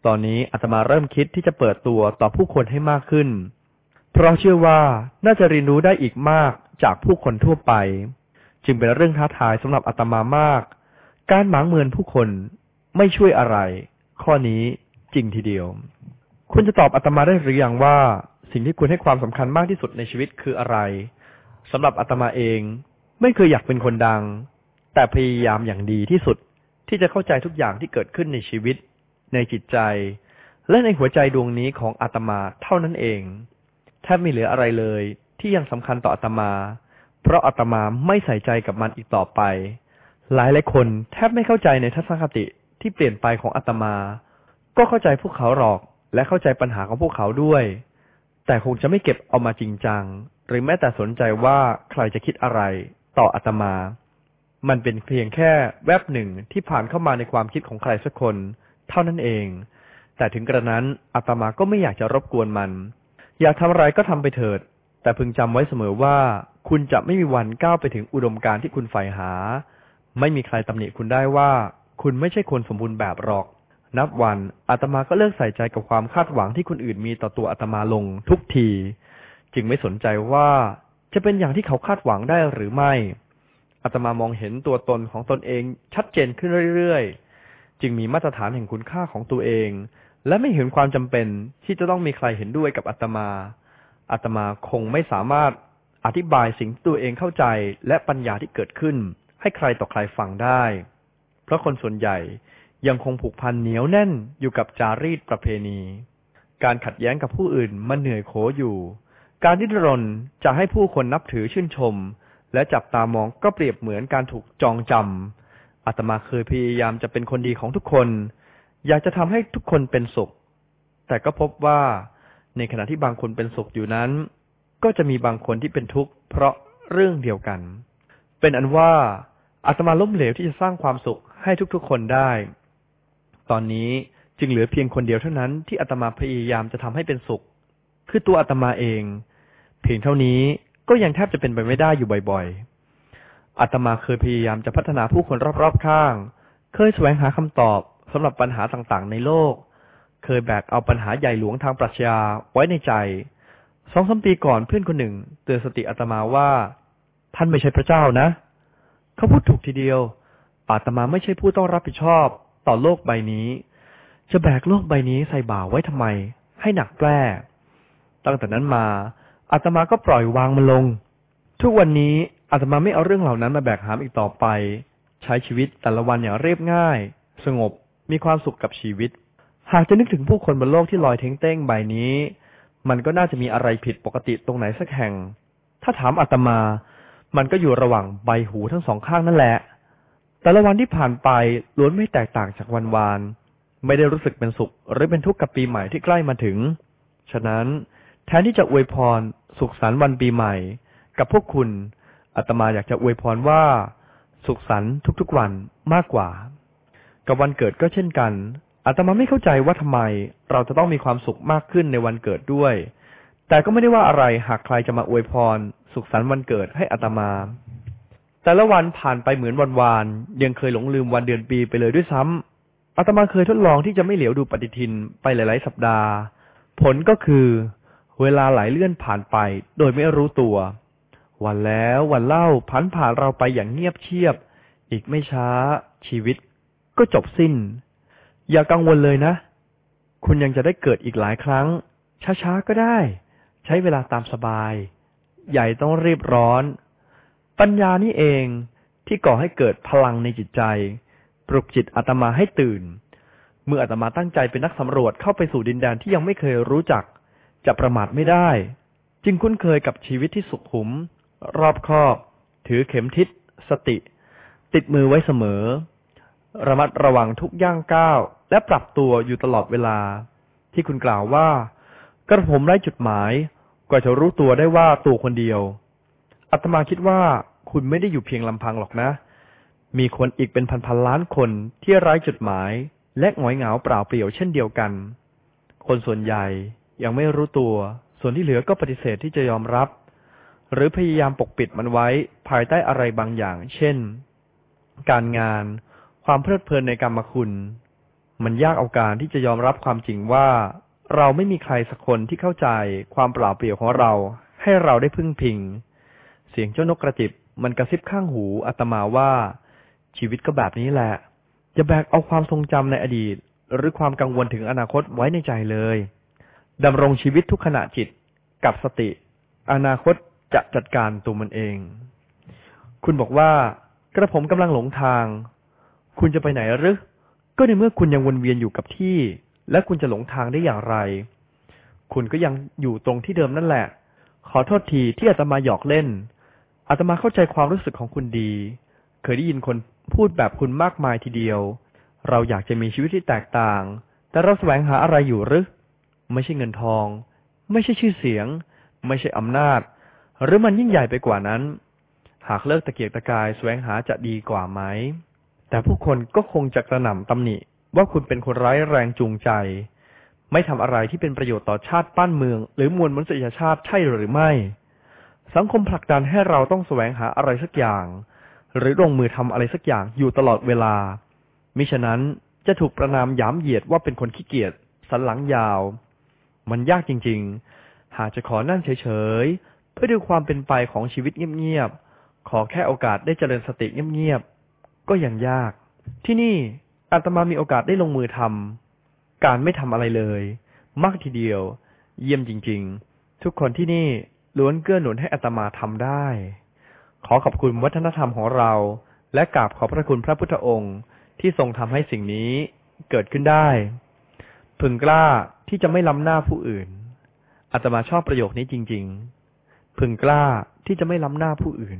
ตอนนี้อาตมาเริ่มคิดที่จะเปิดตัวต่อผู้คนให้มากขึ้น เพราะเชื่อว่าน่าจะเรียนรู้ได้อีกมากจากผู้คนทั่วไป จึงเป็นเรื่องท้าทายสำหรับอาตมามาก การหมางเมินผู้คนไม่ช่วยอะไร ข้อนี้จริงทีเดียว คุณจะตอบอาตมาได้หรือยังว่า สิ่งที่คุณให้ความสำคัญมากที่สุดในชีวิตคืออะไรสำหรับอาตมาเอง ไม่เคยอยากเป็นคนดัง แต่พยายามอย่างดีที่สุดที่จะเข้าใจทุกอย่างที่เกิดขึ้นในชีวิต ในจิตใจ และในหัวใจดวงนี้ของอาตมาเท่านั้นเองแทบไม่เหลืออะไรเลย ที่ยังสำคัญต่ออาตมา เพราะอาตมาไม่ใส่ใจกับมันอีกต่อไป หลายหลายคนแทบไม่เข้าใจในทัศนคติที่เปลี่ยนไปของอาตมา ก็เข้าใจพวกเขาหรอกและเข้าใจปัญหาของพวกเขาด้วย แต่คงจะไม่เก็บเอามาจริงจัง หรือแม้แต่สนใจว่าใครจะคิดอะไรต่ออาตมา มันเป็นเพียงแค่แวบหนึ่งที่ผ่านเข้ามาในความคิดของใครสักคน เท่านั้นเอง แต่ถึงกระนั้นอาตมาก็ไม่อยากจะรบกวนมัน อยากทำอะไรก็ทำไปเถิด แต่พึงจำไว้เสมอว่า คุณจะไม่มีวันก้าวไปถึงอุดมการณ์ที่คุณใฝ่หา ไม่มีใครตำหนิคุณได้ว่า คุณไม่ใช่คนสมบูรณ์แบบหรอก นับวันอาตมาก็เลิกใส่ใจกับความคาดหวังที่คนอื่นมีต่อตัวอาตมาลงทุกที จึงไม่สนใจว่าจะเป็นอย่างที่เขาคาดหวังได้หรือไม่อาตมามองเห็นตัวตนของตนเองชัดเจนขึ้นเรื่อยๆ จึงมีมาตรฐานแห่งคุณค่าของตัวเอง และไม่เห็นความจำเป็นที่จะต้องมีใครเห็นด้วยกับอาตมาอาตมาคงไม่สามารถอธิบายสิ่งที่ตัวเองเข้าใจและปัญญาที่เกิดขึ้น ให้ใครต่อใครฟังได้ เพราะคนส่วนใหญ่ ยังคงผูกพันเหนียวแน่นอยู่กับจารีตประเพณี การขัดแย้งกับผู้อื่นมันเหนื่อยโขอยู่ การดิ้นรนจะให้ผู้คนนับถือชื่นชม และจับตามองก็เปรียบเหมือนการถูกจองจำอาตมาเคยพยายามจะเป็นคนดีของทุกคน อยากจะทำให้ทุกคนเป็นสุข แต่ก็พบว่าในขณะที่บางคนเป็นสุขอยู่นั้น ก็จะมีบางคนที่เป็นทุกข์เพราะเรื่องเดียวกัน เป็นอันว่าอาตมาล้มเหลวที่จะสร้างความสุขให้ทุกๆคนได้ ตอนนี้จึงเหลือเพียงคนเดียวเท่านั้นที่อาตมาพยายามจะทำให้เป็นสุข คือตัวอาตมาเอง เพียงเท่านี้ก็ยังแทบจะเป็นไปไม่ได้อยู่บ่อยๆอาตมาเคยพยายามจะพัฒนาผู้คนรอบๆข้าง เคยแสวงหาคำตอบสำหรับปัญหาต่างๆ ในโลก เคยแบกเอาปัญหาใหญ่หลวงทางปรัชญาไว้ในใจสองสามปีก่อนเพื่อนคนหนึ่ง เตือนสติอาตมาว่า ท่านไม่ใช่พระเจ้านะ เขาพูดถูกทีเดียวอาตมาไม่ใช่ผู้ต้องรับผิดชอบ ต่อโลกใบนี้ จะแบกโลกใบนี้ใส่บ่าไว้ทำไม ให้หนักแปร่ตั้งแต่นั้นมาอาตมาก็ปล่อยวางมันลง ทุกวันนี้อาตมาไม่เอาเรื่องเหล่านั้นมาแบกหามอีกต่อไป ใช้ชีวิตแต่ละวันอย่างเรียบง่าย สงบมีความสุขกับชีวิต หากจะนึกถึงผู้คนบนโลกที่ลอยเท้งเต้งใบนี้ มันก็น่าจะมีอะไรผิดปกติตรงไหนสักแห่ง ถ้าถามอาตมา มันก็อยู่ระหว่างใบหูทั้งสองข้างนั่นแหละ แต่ละวันที่ผ่านไปล้วนไม่แตกต่างจากวันวาน ไม่ได้รู้สึกเป็นสุขหรือเป็นทุกข์กับปีใหม่ที่ใกล้มาถึง ฉะนั้นแทนที่จะอวยพรสุขสันต์วันปีใหม่ กับพวกคุณอาตมาอยากจะอวยพรว่า สุขสันต์ทุกๆวันมากกว่า กับวันเกิดก็เช่นกันอาตมาไม่เข้าใจว่าทำไม เราจะต้องมีความสุขมากขึ้นในวันเกิดด้วย แต่ก็ไม่ได้ว่าอะไรหากใครจะมาอวยพร สุขสันต์วันเกิดให้อาตมา แต่ละวันผ่านไปเหมือนวันวานยังเคยหลงลืมวันเดือนปีไปเลยด้วยซ้ำอาตมาเคยทดลองที่จะไม่เหลียวดูปฏิทินไปหลาย ๆ สัปดาห์ ผลก็คือ เวลาไหลเลื่อนผ่านไป โดยไม่รู้ตัว วันแล้ววันเล่าผ่านผ่านเราไปอย่างเงียบเชียบ อีกไม่ช้า ชีวิต ก็จบสิ้น อย่ากังวลเลยนะ คุณยังจะได้เกิดอีกหลายครั้ง ช้า ๆ ก็ได้ ใช้เวลาตามสบาย ใหญ่ต้องรีบร้อน ปัญญานี่เองที่ก่อให้เกิดพลังในจิตใจ ปลุกจิตอาตมาให้ตื่น เมื่ออาตมาตั้งใจเป็นนักสำรวจเข้าไปสู่ดินแดนที่ยังไม่เคยรู้จัก จะประมาทไม่ได้ จึงคุ้นเคยกับชีวิตที่สุขุม รอบคอบ ถือเข็มทิศสติ ติดมือไว้เสมอ ระมัดระวังทุกย่างก้าว และปรับตัวอยู่ตลอดเวลา ที่คุณกล่าวว่า กระผมไร้จุดหมายกว่าจะรู้ตัวได้ว่าตัวคนเดียว อาตมาคิดว่าคุณไม่ได้อยู่เพียงลำพังหรอกนะ มีคนอีกเป็นพันๆล้านคนที่ไร้จุดหมาย และหงอยเหงาเปล่าเปลี่ยวเช่นเดียวกัน คนส่วนใหญ่ยังไม่รู้ตัว ส่วนที่เหลือก็ปฏิเสธที่จะยอมรับ หรือพยายามปกปิดมันไว้ภายใต้อะไรบางอย่าง เช่น การงาน ความเพลิดเพลินในกรรมคุณ มันยากเอาการที่จะยอมรับความจริงว่า เราไม่มีใครสักคนที่เข้าใจความเปล่าเปลี่ยวของเราให้เราได้พึ่งพิง เสียงเจ้านกกระจิบมันกระซิบข้างหูอาตมาว่า ชีวิตก็แบบนี้แหละอย่าแบกเอาความทรงจำในอดีต หรือความกังวลถึงอนาคตไว้ในใจเลยดำรงชีวิตทุกขณะจิตกับสติ อนาคตจะจัดการตัวมันเอง คุณบอกว่ากระผมกำลังหลงทาง คุณจะไปไหนหรือก็ในเมื่อคุณยังวนเวียนอยู่กับที่ และคุณจะหลงทางได้อย่างไร คุณก็ยังอยู่ตรงที่เดิมนั่นแหละ ขอโทษทีที่อาตมาหยอกเล่น อาตมาเข้าใจความรู้สึกของคุณดี เคยได้ยินคนพูดแบบคุณมากมายทีเดียว เราอยากจะมีชีวิตที่แตกต่าง แต่เราแสวงหาอะไรอยู่หรือไม่ใช่เงินทอง ไม่ใช่ชื่อเสียง ไม่ใช่อำนาจ หรือมันยิ่งใหญ่ไปกว่านั้น หากเลิกตะเกียกตะกายแสวงหาจะดีกว่าไหม แต่ผู้คนก็คงจะกระหน่ำตำหนิว่าคุณเป็นคนร้ายแรงจูงใจ ไม่ทำอะไรที่เป็นประโยชน์ต่อชาติบ้านเมือง หรือมวลมนุษยชาติใช่หรือไม่ สังคมผลักดันให้เราต้องแสวงหาอะไรสักอย่าง หรือลงมือทำอะไรสักอย่างอยู่ตลอดเวลา มิฉะนั้นจะถูกประนามหย้ำเหยียดว่าเป็นคนขี้เกียจสันหลังยาว มันยากจริง ๆ หากจะขอนั่นเฉยๆ เพื่อดูความเป็นไปของชีวิตเงียบๆ ขอแค่โอกาสได้เจริญสติเงียบๆ ก็ยังยาก ที่นี่อาตมามีโอกาสได้ลงมือทำการไม่ทำอะไรเลย มากทีเดียว เยี่ยมจริง ๆ ทุกคนที่นี่ ล้วนเกื้อหนุนให้อัตมาทำได้ ขอขอบคุณวัฒนธรรมของเรา และกราบขอบพระคุณพระพุทธองค์ที่ทรงทำให้สิ่งนี้เกิดขึ้นได้ พึงกล้าที่จะไม่ล้ำหน้าผู้อื่นอาตมาชอบประโยคนี้จริง ๆ พึงกล้าที่จะไม่ล้ำหน้าผู้อื่น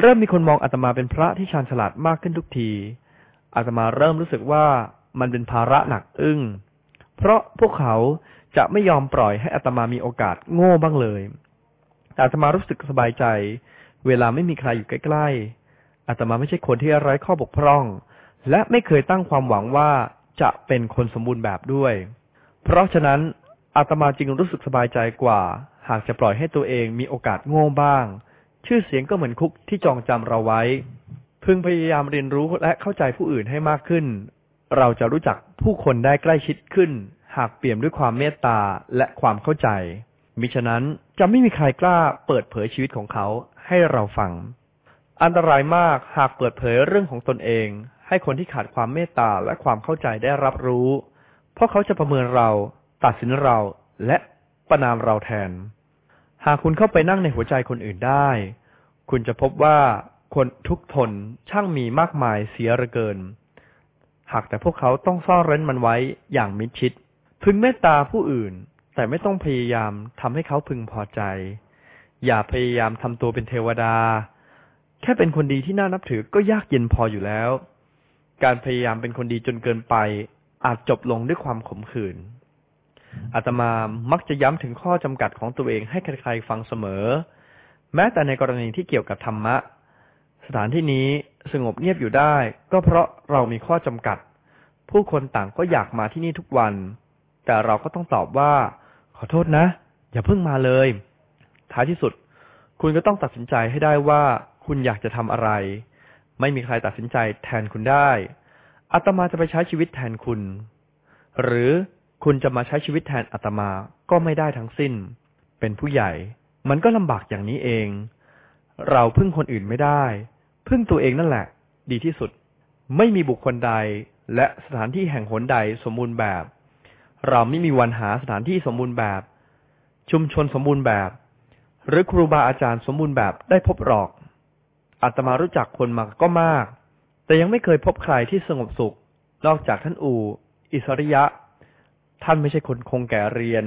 เริ่มมีคนมองอาตมาเป็นพระที่ชาญฉลาดมากขึ้นทุกทีอาตมาเริ่มรู้สึกว่ามันเป็นภาระหนักอึ้ง เพราะพวกเขา จะไม่ยอมปล่อยให้อัตมามีโอกาสโง่บ้างเลยอัตมารู้สึกสบายใจ เวลาไม่มีใครอยู่ใกล้ๆอัตมาไม่ใช่คนที่ไร้ข้อบกพร่อง และไม่เคยตั้งความหวังว่าจะเป็นคนสมบูรณ์แบบด้วย เพราะฉะนั้นอาตมาจึงรู้สึกสบายใจกว่า หากจะปล่อยให้ตัวเองมีโอกาสโง่บ้าง ชื่อเสียงก็เหมือนคุกที่จองจำเราไว้ พึงพยายามเรียนรู้และเข้าใจผู้อื่นให้มากขึ้น เราจะรู้จักผู้คนได้ใกล้ชิดขึ้น หากเปี่ยมด้วยความเมตตาและความเข้าใจ มิฉะนั้นจะไม่มีใครกล้าเปิดเผยชีวิตของเขาให้เราฟัง อันตรายมากหากเปิดเผยเรื่องของตนเอง ให้คนที่ขาดความเมตตาและความเข้าใจได้รับรู้ เพราะเขาจะประเมินเราตัดสินเราและประนามเราแทน หากคุณเข้าไปนั่งในหัวใจคนอื่นได้ คุณจะพบว่าคนทุกทนช่างมีมากมายเสียระเกิน หากแต่พวกเขาต้องซ่อนเร้นมันไว้อย่างมิดชิด พึงเมตตาผู้อื่น แต่ไม่ต้องพยายามทำให้เขาพึงพอใจ อย่าพยายามทำตัวเป็นเทวดา แค่เป็นคนดีที่น่านับถือก็ยากเย็นพออยู่แล้ว การพยายามเป็นคนดีจนเกินไป อาจจบลงด้วยความขมขื่นอาตมามักจะย้ำถึงข้อจำกัดของตัวเองให้ใครๆฟังเสมอ แม้แต่ในกรณีที่เกี่ยวกับธรรมะ สถานที่นี้สงบเงียบอยู่ได้ ก็เพราะเรามีข้อจำกัด ผู้คนต่างก็อยากมาที่นี่ทุกวัน แต่เราก็ต้องตอบว่า ขอโทษนะ อย่าเพิ่งมาเลย ท้ายที่สุด คุณก็ต้องตัดสินใจให้ได้ว่าคุณอยากจะทำอะไร ไม่มีใครตัดสินใจแทนคุณได้อาตมาจะไปใช้ชีวิตแทนคุณ หรือคุณจะมาใช้ชีวิตแทนอาตมาก็ไม่ได้ทั้งสิ้น เป็นผู้ใหญ่ มันก็ลำบากอย่างนี้เอง เราพึ่งคนอื่นไม่ได้ พึ่งตัวเองนั่นแหละ ดีที่สุด ไม่มีบุคคลใด และสถานที่แห่งหนใดสมบูรณ์แบบ เราไม่มีวันหาสถานที่สมบูรณ์แบบ ชุมชนสมบูรณ์แบบ หรือครูบาอาจารย์สมบูรณ์แบบได้พบหรอกอาตมารู้จักคนมาก็มาก แต่ยังไม่เคยพบใครที่สงบสุข นอกจากท่านอูอิสริยะ ท่านไม่ใช่คนคงแก่เรียน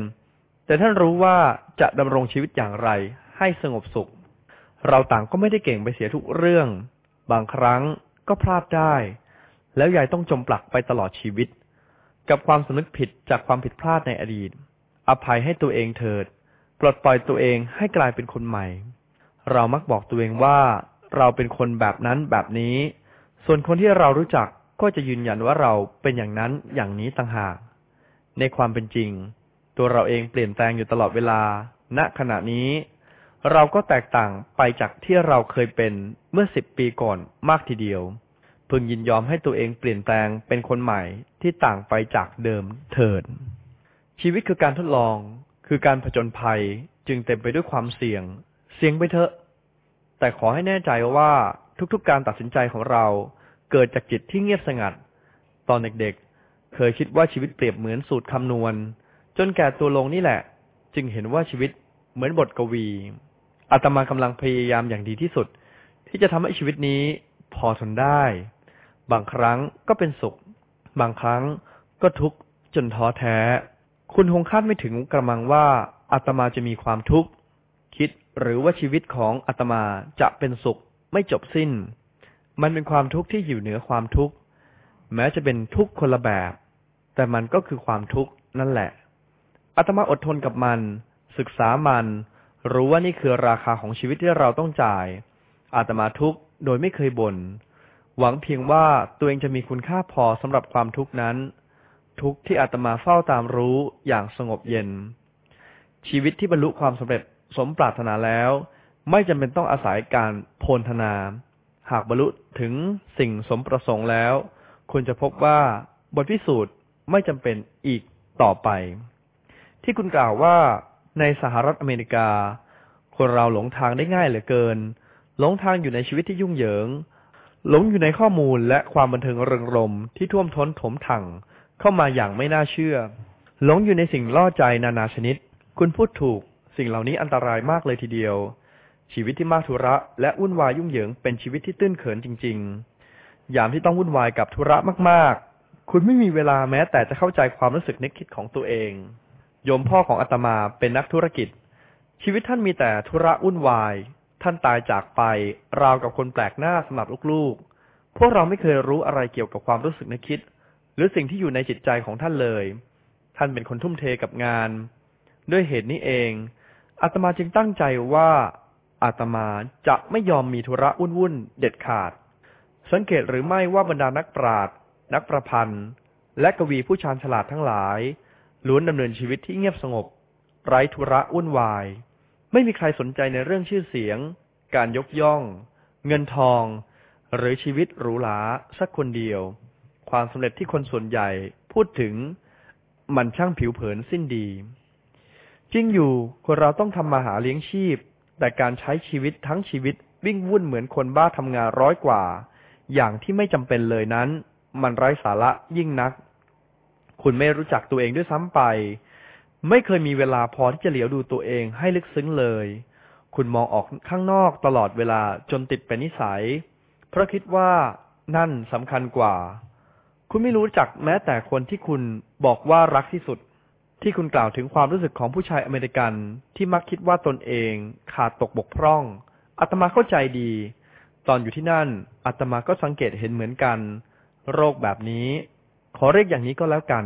แต่ท่านรู้ว่าจะดำรงชีวิตอย่างไรให้สงบสุข เราต่างก็ไม่ได้เก่งไปเสียทุกเรื่อง บางครั้งก็พลาดได้ แล้วยายต้องจมปลักไปตลอดชีวิต กับความสำนึกผิดจากความผิดพลาดในอดีต อภัยให้ตัวเองเถิด ปลดปล่อยตัวเองให้กลายเป็นคนใหม่ เรามักบอกตัวเองว่า เราเป็นคนแบบนั้นแบบนี้ ส่วนคนที่เรารู้จักก็จะยืนยันว่าเราเป็นอย่างนั้นอย่างนี้ต่างหาก ในความเป็นจริง ตัวเราเองเปลี่ยนแปลงอยู่ตลอดเวลา ณ ขณะนี้ เราก็แตกต่างไปจากที่เราเคยเป็นเมื่อสิบปีก่อนมากทีเดียว พึงยินยอมให้ตัวเองเปลี่ยนแปลงเป็นคนใหม่ที่ต่างไปจากเดิมเถิด ชีวิตคือการทดลอง คือการผจญภัยจึงเต็มไปด้วยความเสี่ยง เสี่ยงไปเถอะ แต่ขอให้แน่ใจว่าทุกๆการตัดสินใจของเราเกิดจากจิตที่เงียบสงัด ตอนเด็กๆ เคยคิดว่าชีวิตเปรียบเหมือนสูตรคำนวณ จนแก่ตัวลงนี่แหละ จึงเห็นว่าชีวิตเหมือนบทกวีอาตมากำลังพยายามอย่างดีที่สุด ที่จะทำให้ชีวิตนี้พอทนได้ บางครั้งก็เป็นสุข บางครั้งก็ทุกข์จนท้อแท้ คุณคงคาดไม่ถึงกระมังว่าอาตมาจะมีความทุกข์คิดหรือว่าชีวิตของอาตมาจะเป็นสุขไม่จบสิ้น มันเป็นความทุกข์ที่อยู่เหนือความทุกข์แม้จะเป็นทุกข์คนละแบบ แต่มันก็คือความทุกข์นั่นแหละอาตมาอดทนกับมัน ศึกษามัน รู้ว่านี่คือราคาของชีวิตที่เราต้องจ่ายอาตมาทุกข์โดยไม่เคยบน่น หวังเพียงว่าตัวเองจะมีคุณค่าพอสำหรับความทุกข์นั้น ทุกที่อาตมาเฝ้าตามรู้อย่างสงบเย็น ชีวิตที่บรรลุความสำเร็จสมปรารถนาแล้ว ไม่จำเป็นต้องอาศัยการโพลธนา หากบรรลุถึงสิ่งสมประสงค์แล้ว คุณจะพบว่าบทพิสูจน์ไม่จำเป็นอีกต่อไป ที่คุณกล่าวว่าในสหรัฐอเมริกา คนเราหลงทางได้ง่ายเหลือเกิน หลงทางอยู่ในชีวิตที่ยุ่งเหยิง หลงอยู่ในข้อมูลและความบันเทิงเริงรมที่ท่วมท้นถมถังเข้ามาอย่างไม่น่าเชื่อ หลงอยู่ในสิ่งล่อใจนานาชนิด คุณพูดถูก สิ่งเหล่านี้อันตรายมากเลยทีเดียว ชีวิตที่มากธุระและวุ่นวายยุ่งเหยิงเป็นชีวิตที่ตื้นเขินจริง ๆ ยามที่ต้องวุ่นวายกับธุระมากๆ คุณไม่มีเวลาแม้แต่จะเข้าใจความรู้สึกนึกคิดของตัวเอง โยมพ่อของอาตมาเป็นนักธุรกิจ ชีวิตท่านมีแต่ธุระวุ่นวาย ท่านตายจากไปราวกับคนแปลกหน้าสำหรับลูกๆ พวกเราไม่เคยรู้อะไรเกี่ยวกับความรู้สึกนึกคิด หรือสิ่งที่อยู่ในจิตใจของท่านเลย ท่านเป็นคนทุ่มเทกับงาน ด้วยเหตุนี้เองอาตมาจึงตั้งใจว่าอาตมาจะไม่ยอมมีธุระวุ่นๆเด็ดขาด สังเกตหรือไม่ว่าบรรดานักปราชญ์นักประพันธ์ และกวีผู้ชาญฉลาดทั้งหลายล้วนดำเนินชีวิตที่เงียบสงบ ไร้ธุระวุ่นวาย ไม่มีใครสนใจในเรื่องชื่อเสียง การยกย่อง เงินทอง หรือชีวิตหรูหราสักคนเดียว ความสำเร็จที่คนส่วนใหญ่พูดถึงมันช่างผิวเผินสิ้นดี จริงอยู่คนเราต้องทำมาหาเลี้ยงชีพ แต่การใช้ชีวิตทั้งชีวิตวิ่งวุ่นเหมือนคนบ้าทำงานร้อยกว่า อย่างที่ไม่จำเป็นเลยนั้น มันไร้สาระยิ่งนัก คุณไม่รู้จักตัวเองด้วยซ้ำไป ไม่เคยมีเวลาพอที่จะเหลียวดูตัวเองให้ลึกซึ้งเลย คุณมองออกข้างนอกตลอดเวลาจนติดเป็นนิสัย เพราะคิดว่านั่นสำคัญกว่า คุณไม่รู้จักแม้แต่คนที่คุณบอกว่ารักที่สุด ที่คุณกล่าวถึงความรู้สึกของผู้ชายอเมริกันที่มักคิดว่าตนเองขาดตกบกพร่อง อาตมาเข้าใจดี ตอนอยู่ที่นั่นอาตมาก็สังเกตเห็นเหมือนกัน โรคแบบนี้ ขอเรียกอย่างนี้ก็แล้วกัน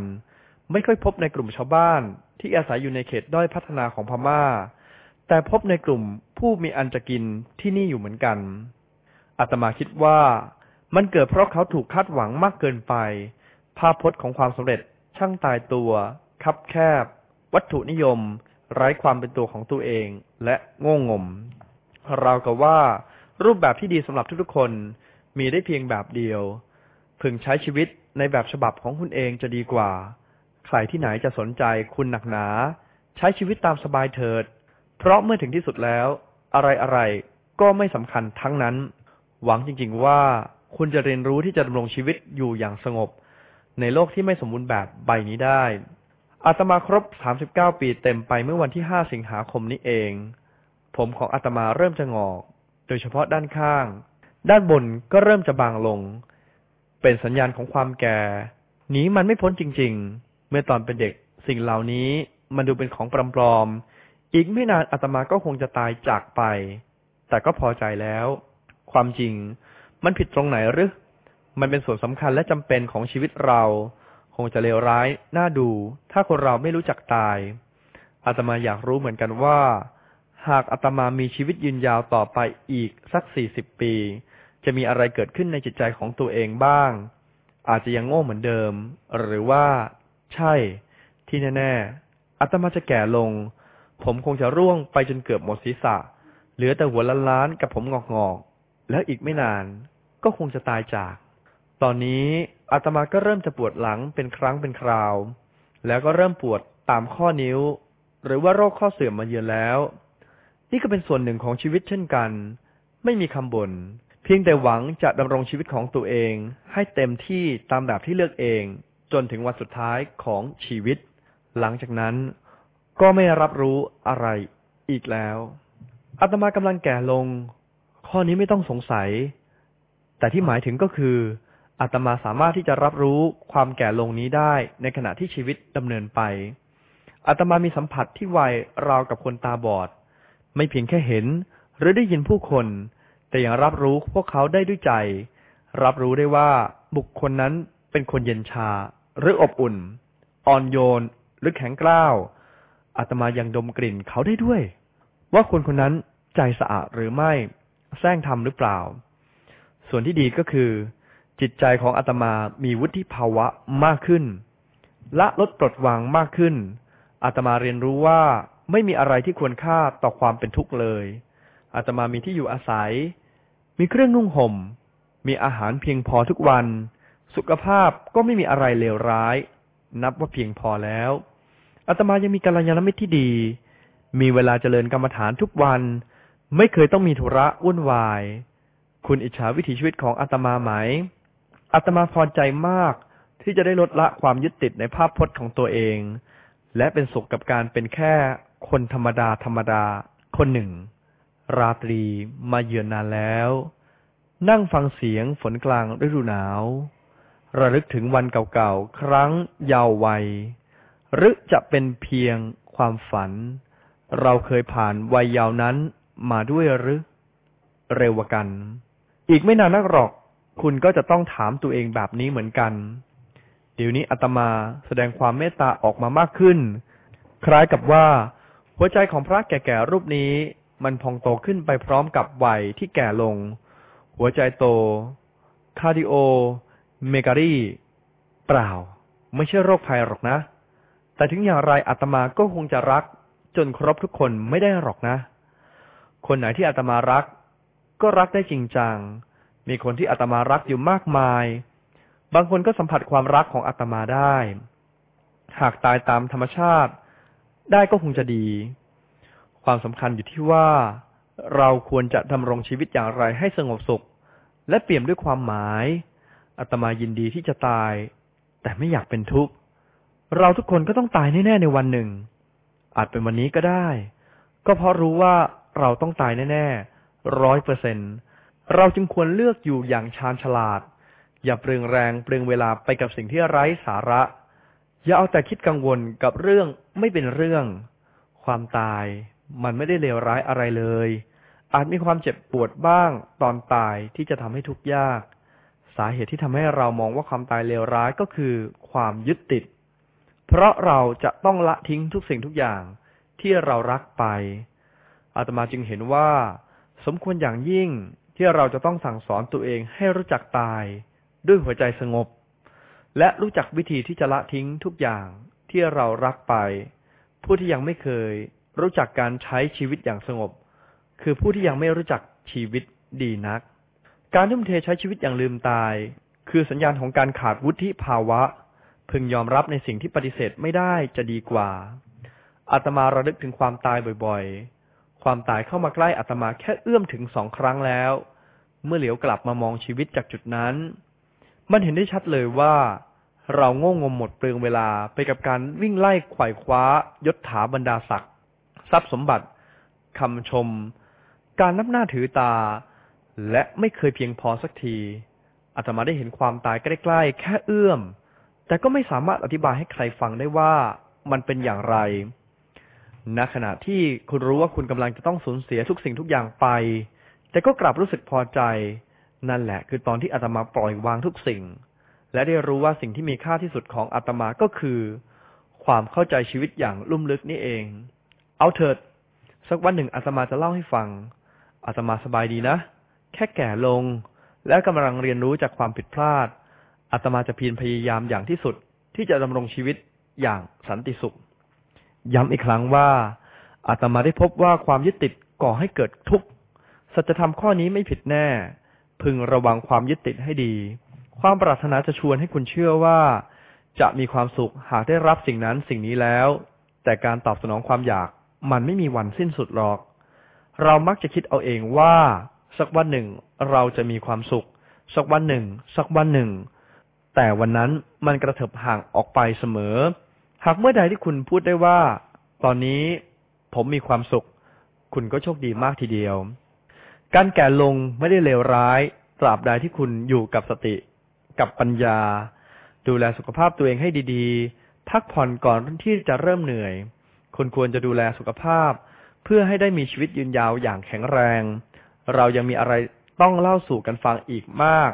ไม่ค่อยพบในกลุ่มชาวบ้าน ที่อาศัยอยู่ในเขตด้อยพัฒนาของพมา่า แต่พบในกลุ่มผู้มีอันจะกินที่นี่อยู่เหมือนกันอาตมาคิดว่ามันเกิดเพราะเขาถูกคาดหวังมากเกินไป ภาพพจน์ของความสำเร็จช่างตายตัว คับแคบ วัตถุนิยม ไร้ความเป็นตัวของตัวเอง และโง่งม เรากับว่ารูปแบบที่ดีสำหรับทุกๆคนมีได้เพียงแบบเดียว พึงใช้ชีวิตในแบบฉบับของคุณเองจะดีกว่า ใครที่ไหนจะสนใจคุณหนักหนา ใช้ชีวิตตามสบายเถิด เพราะเมื่อถึงที่สุดแล้ว อะไรๆก็ไม่สำคัญทั้งนั้น หวังจริง ๆ ว่าคุณจะเรียนรู้ที่จะดำรงชีวิตอยู่อย่างสงบ ในโลกที่ไม่สมบูรณ์แบบใบนี้ได้อาตมาครบ 39 ปีเต็มไปเมื่อวันที่ 5 สิงหาคมนี้เอง ผมของอาตมาเริ่มจะงอก โดยเฉพาะด้านข้าง ด้านบนก็เริ่มจะบางลง เป็นสัญญาณของความแก่หนีมันไม่พ้นจริง ๆ มื่อตอนเป็นเด็กสิ่งเหล่านี้มันดูเป็นของปลอมๆอีกไม่นานอาตมาก็คงจะตายจากไป แต่ก็พอใจแล้ว ความจริง มันผิดตรงไหนหรือมันเป็นส่วนสำคัญและจำเป็นของชีวิตเรา คงจะเลวร้ายน่าดู ถ้าคนเราไม่รู้จักตายอาตมาอยากรู้เหมือนกันว่า หากอาตมามีชีวิตยืนยาวต่อไปอีกสักสี่สิบปี จะมีอะไรเกิดขึ้นในจิตใจของตัวเองบ้าง อาจจะยังโง่เหมือนเดิม หรือว่า ใช่ ที่แน่ๆอาตมาจะแก่ลง ผมคงจะร่วงไปจนเกือบหมดศีรษะ เหลือแต่หัวล้านๆกับผมงอกๆ แล้วอีกไม่นานก็คงจะตายจาก ตอนนี้อาตมาก็เริ่มจะปวดหลังเป็นครั้งเป็นคราว แล้วก็เริ่มปวดตามข้อนิ้ว หรือว่าโรคข้อเสื่อมมาเยือนแล้ว นี่ก็เป็นส่วนหนึ่งของชีวิตเช่นกัน ไม่มีคำบน่นเพียงแต่หวังจะดำรงชีวิตของตัวเองให้เต็มที่ตามแบบที่เลือกเอง จนถึงวันสุดท้ายของชีวิต หลังจากนั้นก็ไม่รับรู้อะไรอีกแล้วอาตมากำลังแก่ลง ข้อนี้ไม่ต้องสงสัย แต่ที่หมายถึงก็คืออาตมาสามารถที่จะรับรู้ความแก่ลงนี้ได้ในขณะที่ชีวิตดำเนินไปอาตมามีสัมผัสที่ไวราวกับคนตาบอด ไม่เพียงแค่เห็น หรือได้ยินผู้คน แต่ยังรับรู้พวกเขาได้ด้วยใจ รับรู้ได้ว่าบุคคลนั้นเป็นคนเย็นชา หรืออบอุ่น อ่อนโยน หรือแข็งกร้าวอาตมายังดมกลิ่นเขาได้ด้วย ว่าคนคนนั้นใจสะอาดหรือไม่แซงทำหรือเปล่า ส่วนที่ดีก็คือ จิตใจของอาตมามีวุฒิภาวะมากขึ้น ละลดปลดวางมากขึ้นอาตมาเรียนรู้ว่าไม่มีอะไรที่ควรค่าต่อความเป็นทุกข์เลยอาตมามีที่อยู่อาศัย มีเครื่องนุ่งห่ม มีอาหารเพียงพอทุกวัน สุขภาพก็ไม่มีอะไรเลวร้าย นับว่าเพียงพอแล้วอาตมายังมีกัลยาณมิตรที่ดี มีเวลาเจริญกรรมฐานทุกวัน ไม่เคยต้องมีธุระวุ่นวาย คุณอิจฉาวิถีชีวิตของอาตมาไหมอาตมาพอใจมากที่จะได้ลดละความยึดติดในภาพพจน์ของตัวเอง และเป็นสุขกับการเป็นแค่คนธรรมดาธรรมดา คนหนึ่ง ราตรีมาเยือนนานแล้ว นั่งฟังเสียงฝนกลางฤดูหนาว ระลึกถึงวันเก่าๆ ครั้งยาววัย หรือจะเป็นเพียงความฝัน เราเคยผ่านวัยยาวนั้นมาด้วยหรือ เร็วกัน อีกไม่นานนักหรอก คุณก็จะต้องถามตัวเองแบบนี้เหมือนกัน เดี๋ยวนี้อาตมาแสดงความเมตตาออกมามากขึ้น คล้ายกับว่า หัวใจของพระแก่ๆรูปนี้ มันพองโตขึ้นไปพร้อมกับวัยที่แก่ลง หัวใจโต cardiomegaly เปล่า ไม่ใช่โรคภัยหรอกนะ แต่ถึงอย่างไรอาตมาก็คงจะรัก จนครบทุกคนไม่ได้หรอกนะ คนไหนที่อาตมารัก ก็รักได้จริงจัง มีคนที่อาตมารักอยู่มากมาย บางคนก็สัมผัสความรักของอาตมาได้ หากตายตามธรรมชาติ ได้ก็คงจะดี ความสำคัญอยู่ที่ว่า เราควรจะดำรงชีวิตอย่างไรให้สงบสุข และเปี่ยมด้วยความหมาย อาตมายินดีที่จะตาย แต่ไม่อยากเป็นทุกข์ เราทุกคนก็ต้องตายแน่ๆในวันหนึ่ง อาจเป็นวันนี้ก็ได้ ก็เพราะรู้ว่าเราต้องตายแน่ๆร้อยเปอร์เซ็นเราจึงควรเลือกอยู่อย่างชาญฉลาด อย่าเปลืองแรงเปลืองเวลาไปกับสิ่งที่ไร้สาระ อย่าเอาแต่คิดกังวลกับเรื่องไม่เป็นเรื่อง ความตายมันไม่ได้เลวร้ายอะไรเลย อาจมีความเจ็บปวดบ้างตอนตายที่จะทำให้ทุกข์ยาก สาเหตุที่ทำให้เรามองว่าความตายเลวร้ายก็คือความยึดติด เพราะเราจะต้องละทิ้งทุกสิ่งทุกอย่างที่เรารักไปอาตมาจึงเห็นว่า สมควรอย่างยิ่งที่เราจะต้องสั่งสอนตัวเองให้รู้จักตาย ด้วยหัวใจสงบ และรู้จักวิธีที่จะละทิ้งทุกอย่างที่เรารักไป ผู้ที่ยังไม่เคย รู้จักการใช้ชีวิตอย่างสงบ คือผู้ที่ยังไม่รู้จักชีวิตดีนัก การทุ่มเทใช้ชีวิตอย่างลืมตาย คือสัญญาณของการขาดวุฒิภาวะ พึงยอมรับในสิ่งที่ปฏิเสธไม่ได้จะดีกว่าอาตมาระลึกถึงความตายบ่อยๆ ความตายเข้ามาใกล้อาตมาแค่เอื้อมถึงสองครั้งแล้ว เมื่อเหลียวกลับมามองชีวิตจากจุดนั้น มันเห็นได้ชัดเลยว่า เราโง่งมหมดเปลืองเวลาไปกับการวิ่งไล่ไขว่คว้ายศถาบรรดาศักดิ์ทรัพย์สมบัติคำชม การนับหน้าถือตา และไม่เคยเพียงพอสักทีอาตมาได้เห็นความตายใกล้ๆ แค่เอื้อม แต่ก็ไม่สามารถอธิบายให้ใครฟังได้ว่ามันเป็นอย่างไรณขณะที่คุณรู้ว่าคุณกำลังจะต้องสูญเสียทุกสิ่งทุกอย่างไป แต่ก็กลับรู้สึกพอใจ นั่นแหละคือตอนที่อาตมาปล่อยวางทุกสิ่ง และได้รู้ว่าสิ่งที่มีค่าที่สุดของอาตมาก็คือ ความเข้าใจชีวิตอย่างลุ่มลึกนี่เอง เอาเถิด สักวันหนึ่งอาตมาจะเล่าให้ฟังอาตมาสบายดีนะ แค่แก่ลง และกำลังเรียนรู้จากความผิดพลาดอาตมาจะเพียรพยายามอย่างที่สุดที่จะดำรงชีวิตอย่างสันติสุข ย้ำอีกครั้งว่าอาตมาได้พบว่าความยึดติดก่อให้เกิดทุกข์สัจธรรมข้อนี้ไม่ผิดแน่ พึงระวังความยึดติดให้ดี ความปรารถนาจะชวนให้คุณเชื่อว่า จะมีความสุขหากได้รับสิ่งนั้นสิ่งนี้แล้ว แต่การตอบสนองความอยากมันไม่มีวันสิ้นสุดหรอก เรามักจะคิดเอาเองว่า สักวันหนึ่งเราจะมีความสุข สักวันหนึ่ง สักวันหนึ่ง แต่วันนั้นมันกระเถิบห่างออกไปเสมอ หากเมื่อใดที่คุณพูดได้ว่า ตอนนี้ผมมีความสุข คุณก็โชคดีมากทีเดียว การแก่ลงไม่ได้เลวร้าย ตราบใดที่คุณอยู่กับสติ กับปัญญา ดูแลสุขภาพตัวเองให้ดีๆ พักผ่อนก่อนที่จะเริ่มเหนื่อย คุณควรจะดูแลสุขภาพ เพื่อให้ได้มีชีวิตยืนยาวอย่างแข็งแรง เรายังมีอะไรต้องเล่าสู่กันฟังอีกมาก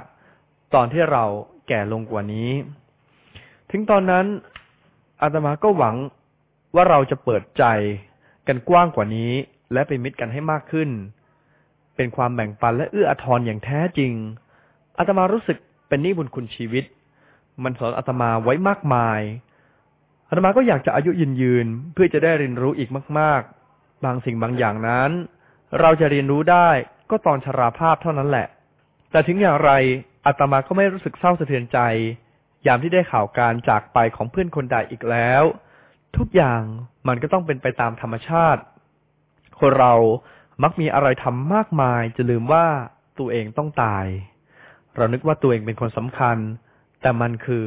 ตอนที่เราแก่ลงกว่านี้ ถึงตอนนั้นอาตมาก็หวังว่าเราจะเปิดใจกันกว้างกว่านี้ และเป็นมิตรกันให้มากขึ้น เป็นความแบ่งปันและเอื้ออาทรอย่างแท้จริงอาตมารู้สึกเป็นหนี้บุญคุณชีวิต มันสอนอาตมาไว้มากมายอาตมาก็อยากจะอายุยืนยืนเพื่อจะได้เรียนรู้อีกมาก ๆ บางสิ่งบางอย่างนั้น เราจะเรียนรู้ได้ ก็ตอนชราภาพเท่านั้นแหละ แต่ถึงอย่างไรอาตมาก็ไม่รู้สึกเศร้าสะเทือนใจ ยามที่ได้ข่าวการจากไปของเพื่อนคนใดอีกแล้ว ทุกอย่างมันก็ต้องเป็นไปตามธรรมชาติ คนเรามักมีอะไรทำมากมายจะลืมว่าตัวเองต้องตาย เรานึกว่าตัวเองเป็นคนสำคัญ แต่มันคือ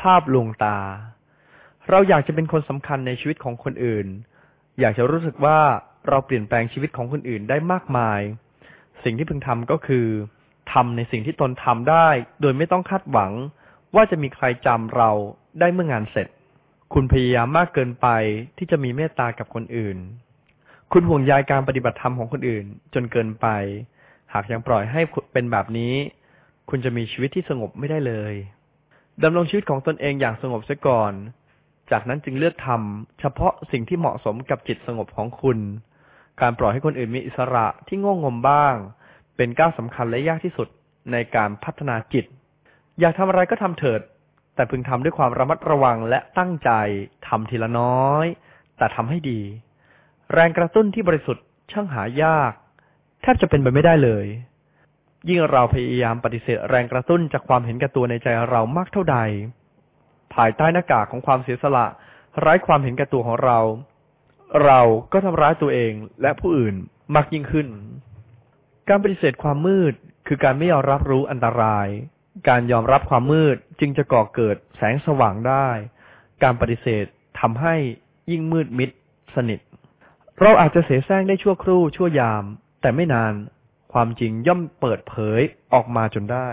ภาพลวงตา เราอยากจะเป็นคนสำคัญในชีวิตของคนอื่น อยากจะรู้สึกว่าเราเปลี่ยนแปลงชีวิตของคนอื่นได้มากมาย สิ่งที่พึงทำก็คือทำในสิ่งที่ตนทำได้ โดยไม่ต้องคาดหวัง ว่าจะมีใครจำเราได้เมื่องานเสร็จ คุณพยายามมากเกินไปที่จะมีเมตตากับคนอื่น คุณห่วงใยการปฏิบัติธรรมของคนอื่น จนเกินไป หากยังปล่อยให้เป็นแบบนี้ คุณจะมีชีวิตที่สงบไม่ได้เลยดำรงชีวิตของตนเองอย่างสงบเสียก่อน จากนั้นจึงเลือกทำเฉพาะสิ่งที่เหมาะสมกับจิตสงบของคุณ การปล่อยให้คนอื่นมีอิสระที่ง่งมบ้าง เป็นก้าวสำคัญและยากที่สุดในการพัฒนาจิต อยากทำอะไรก็ทำเถิด แต่พึงทำด้วยความระมัดระวังและตั้งใจทำทีละน้อย แต่ทำให้ดี แรงกระตุ้นที่บริสุทธิ์ช่างหายาก แทบจะเป็นไปไม่ได้เลย ยิ่งเราพยายามปฏิเสธแรงกระตุ้นจากความเห็นแก่ตัวในใจเรามากเท่าใด ภายใต้หน้ากากของความเสียสละไร้ความเห็นแก่ตัวของเรา เราก็ทำร้ายตัวเองและผู้อื่นมากยิ่งขึ้น การปฏิเสธความมืดคือการไม่ยอมรับรู้อันตราย การยอมรับความมืดจึงจะก่อเกิดแสงสว่างได้ การปฏิเสธทำให้ยิ่งมืดมิดสนิท เราอาจจะเสแสร้งได้ชั่วครู่ชั่วยาม แต่ไม่นานความจริงย่อมเปิดเผยออกมาจนได้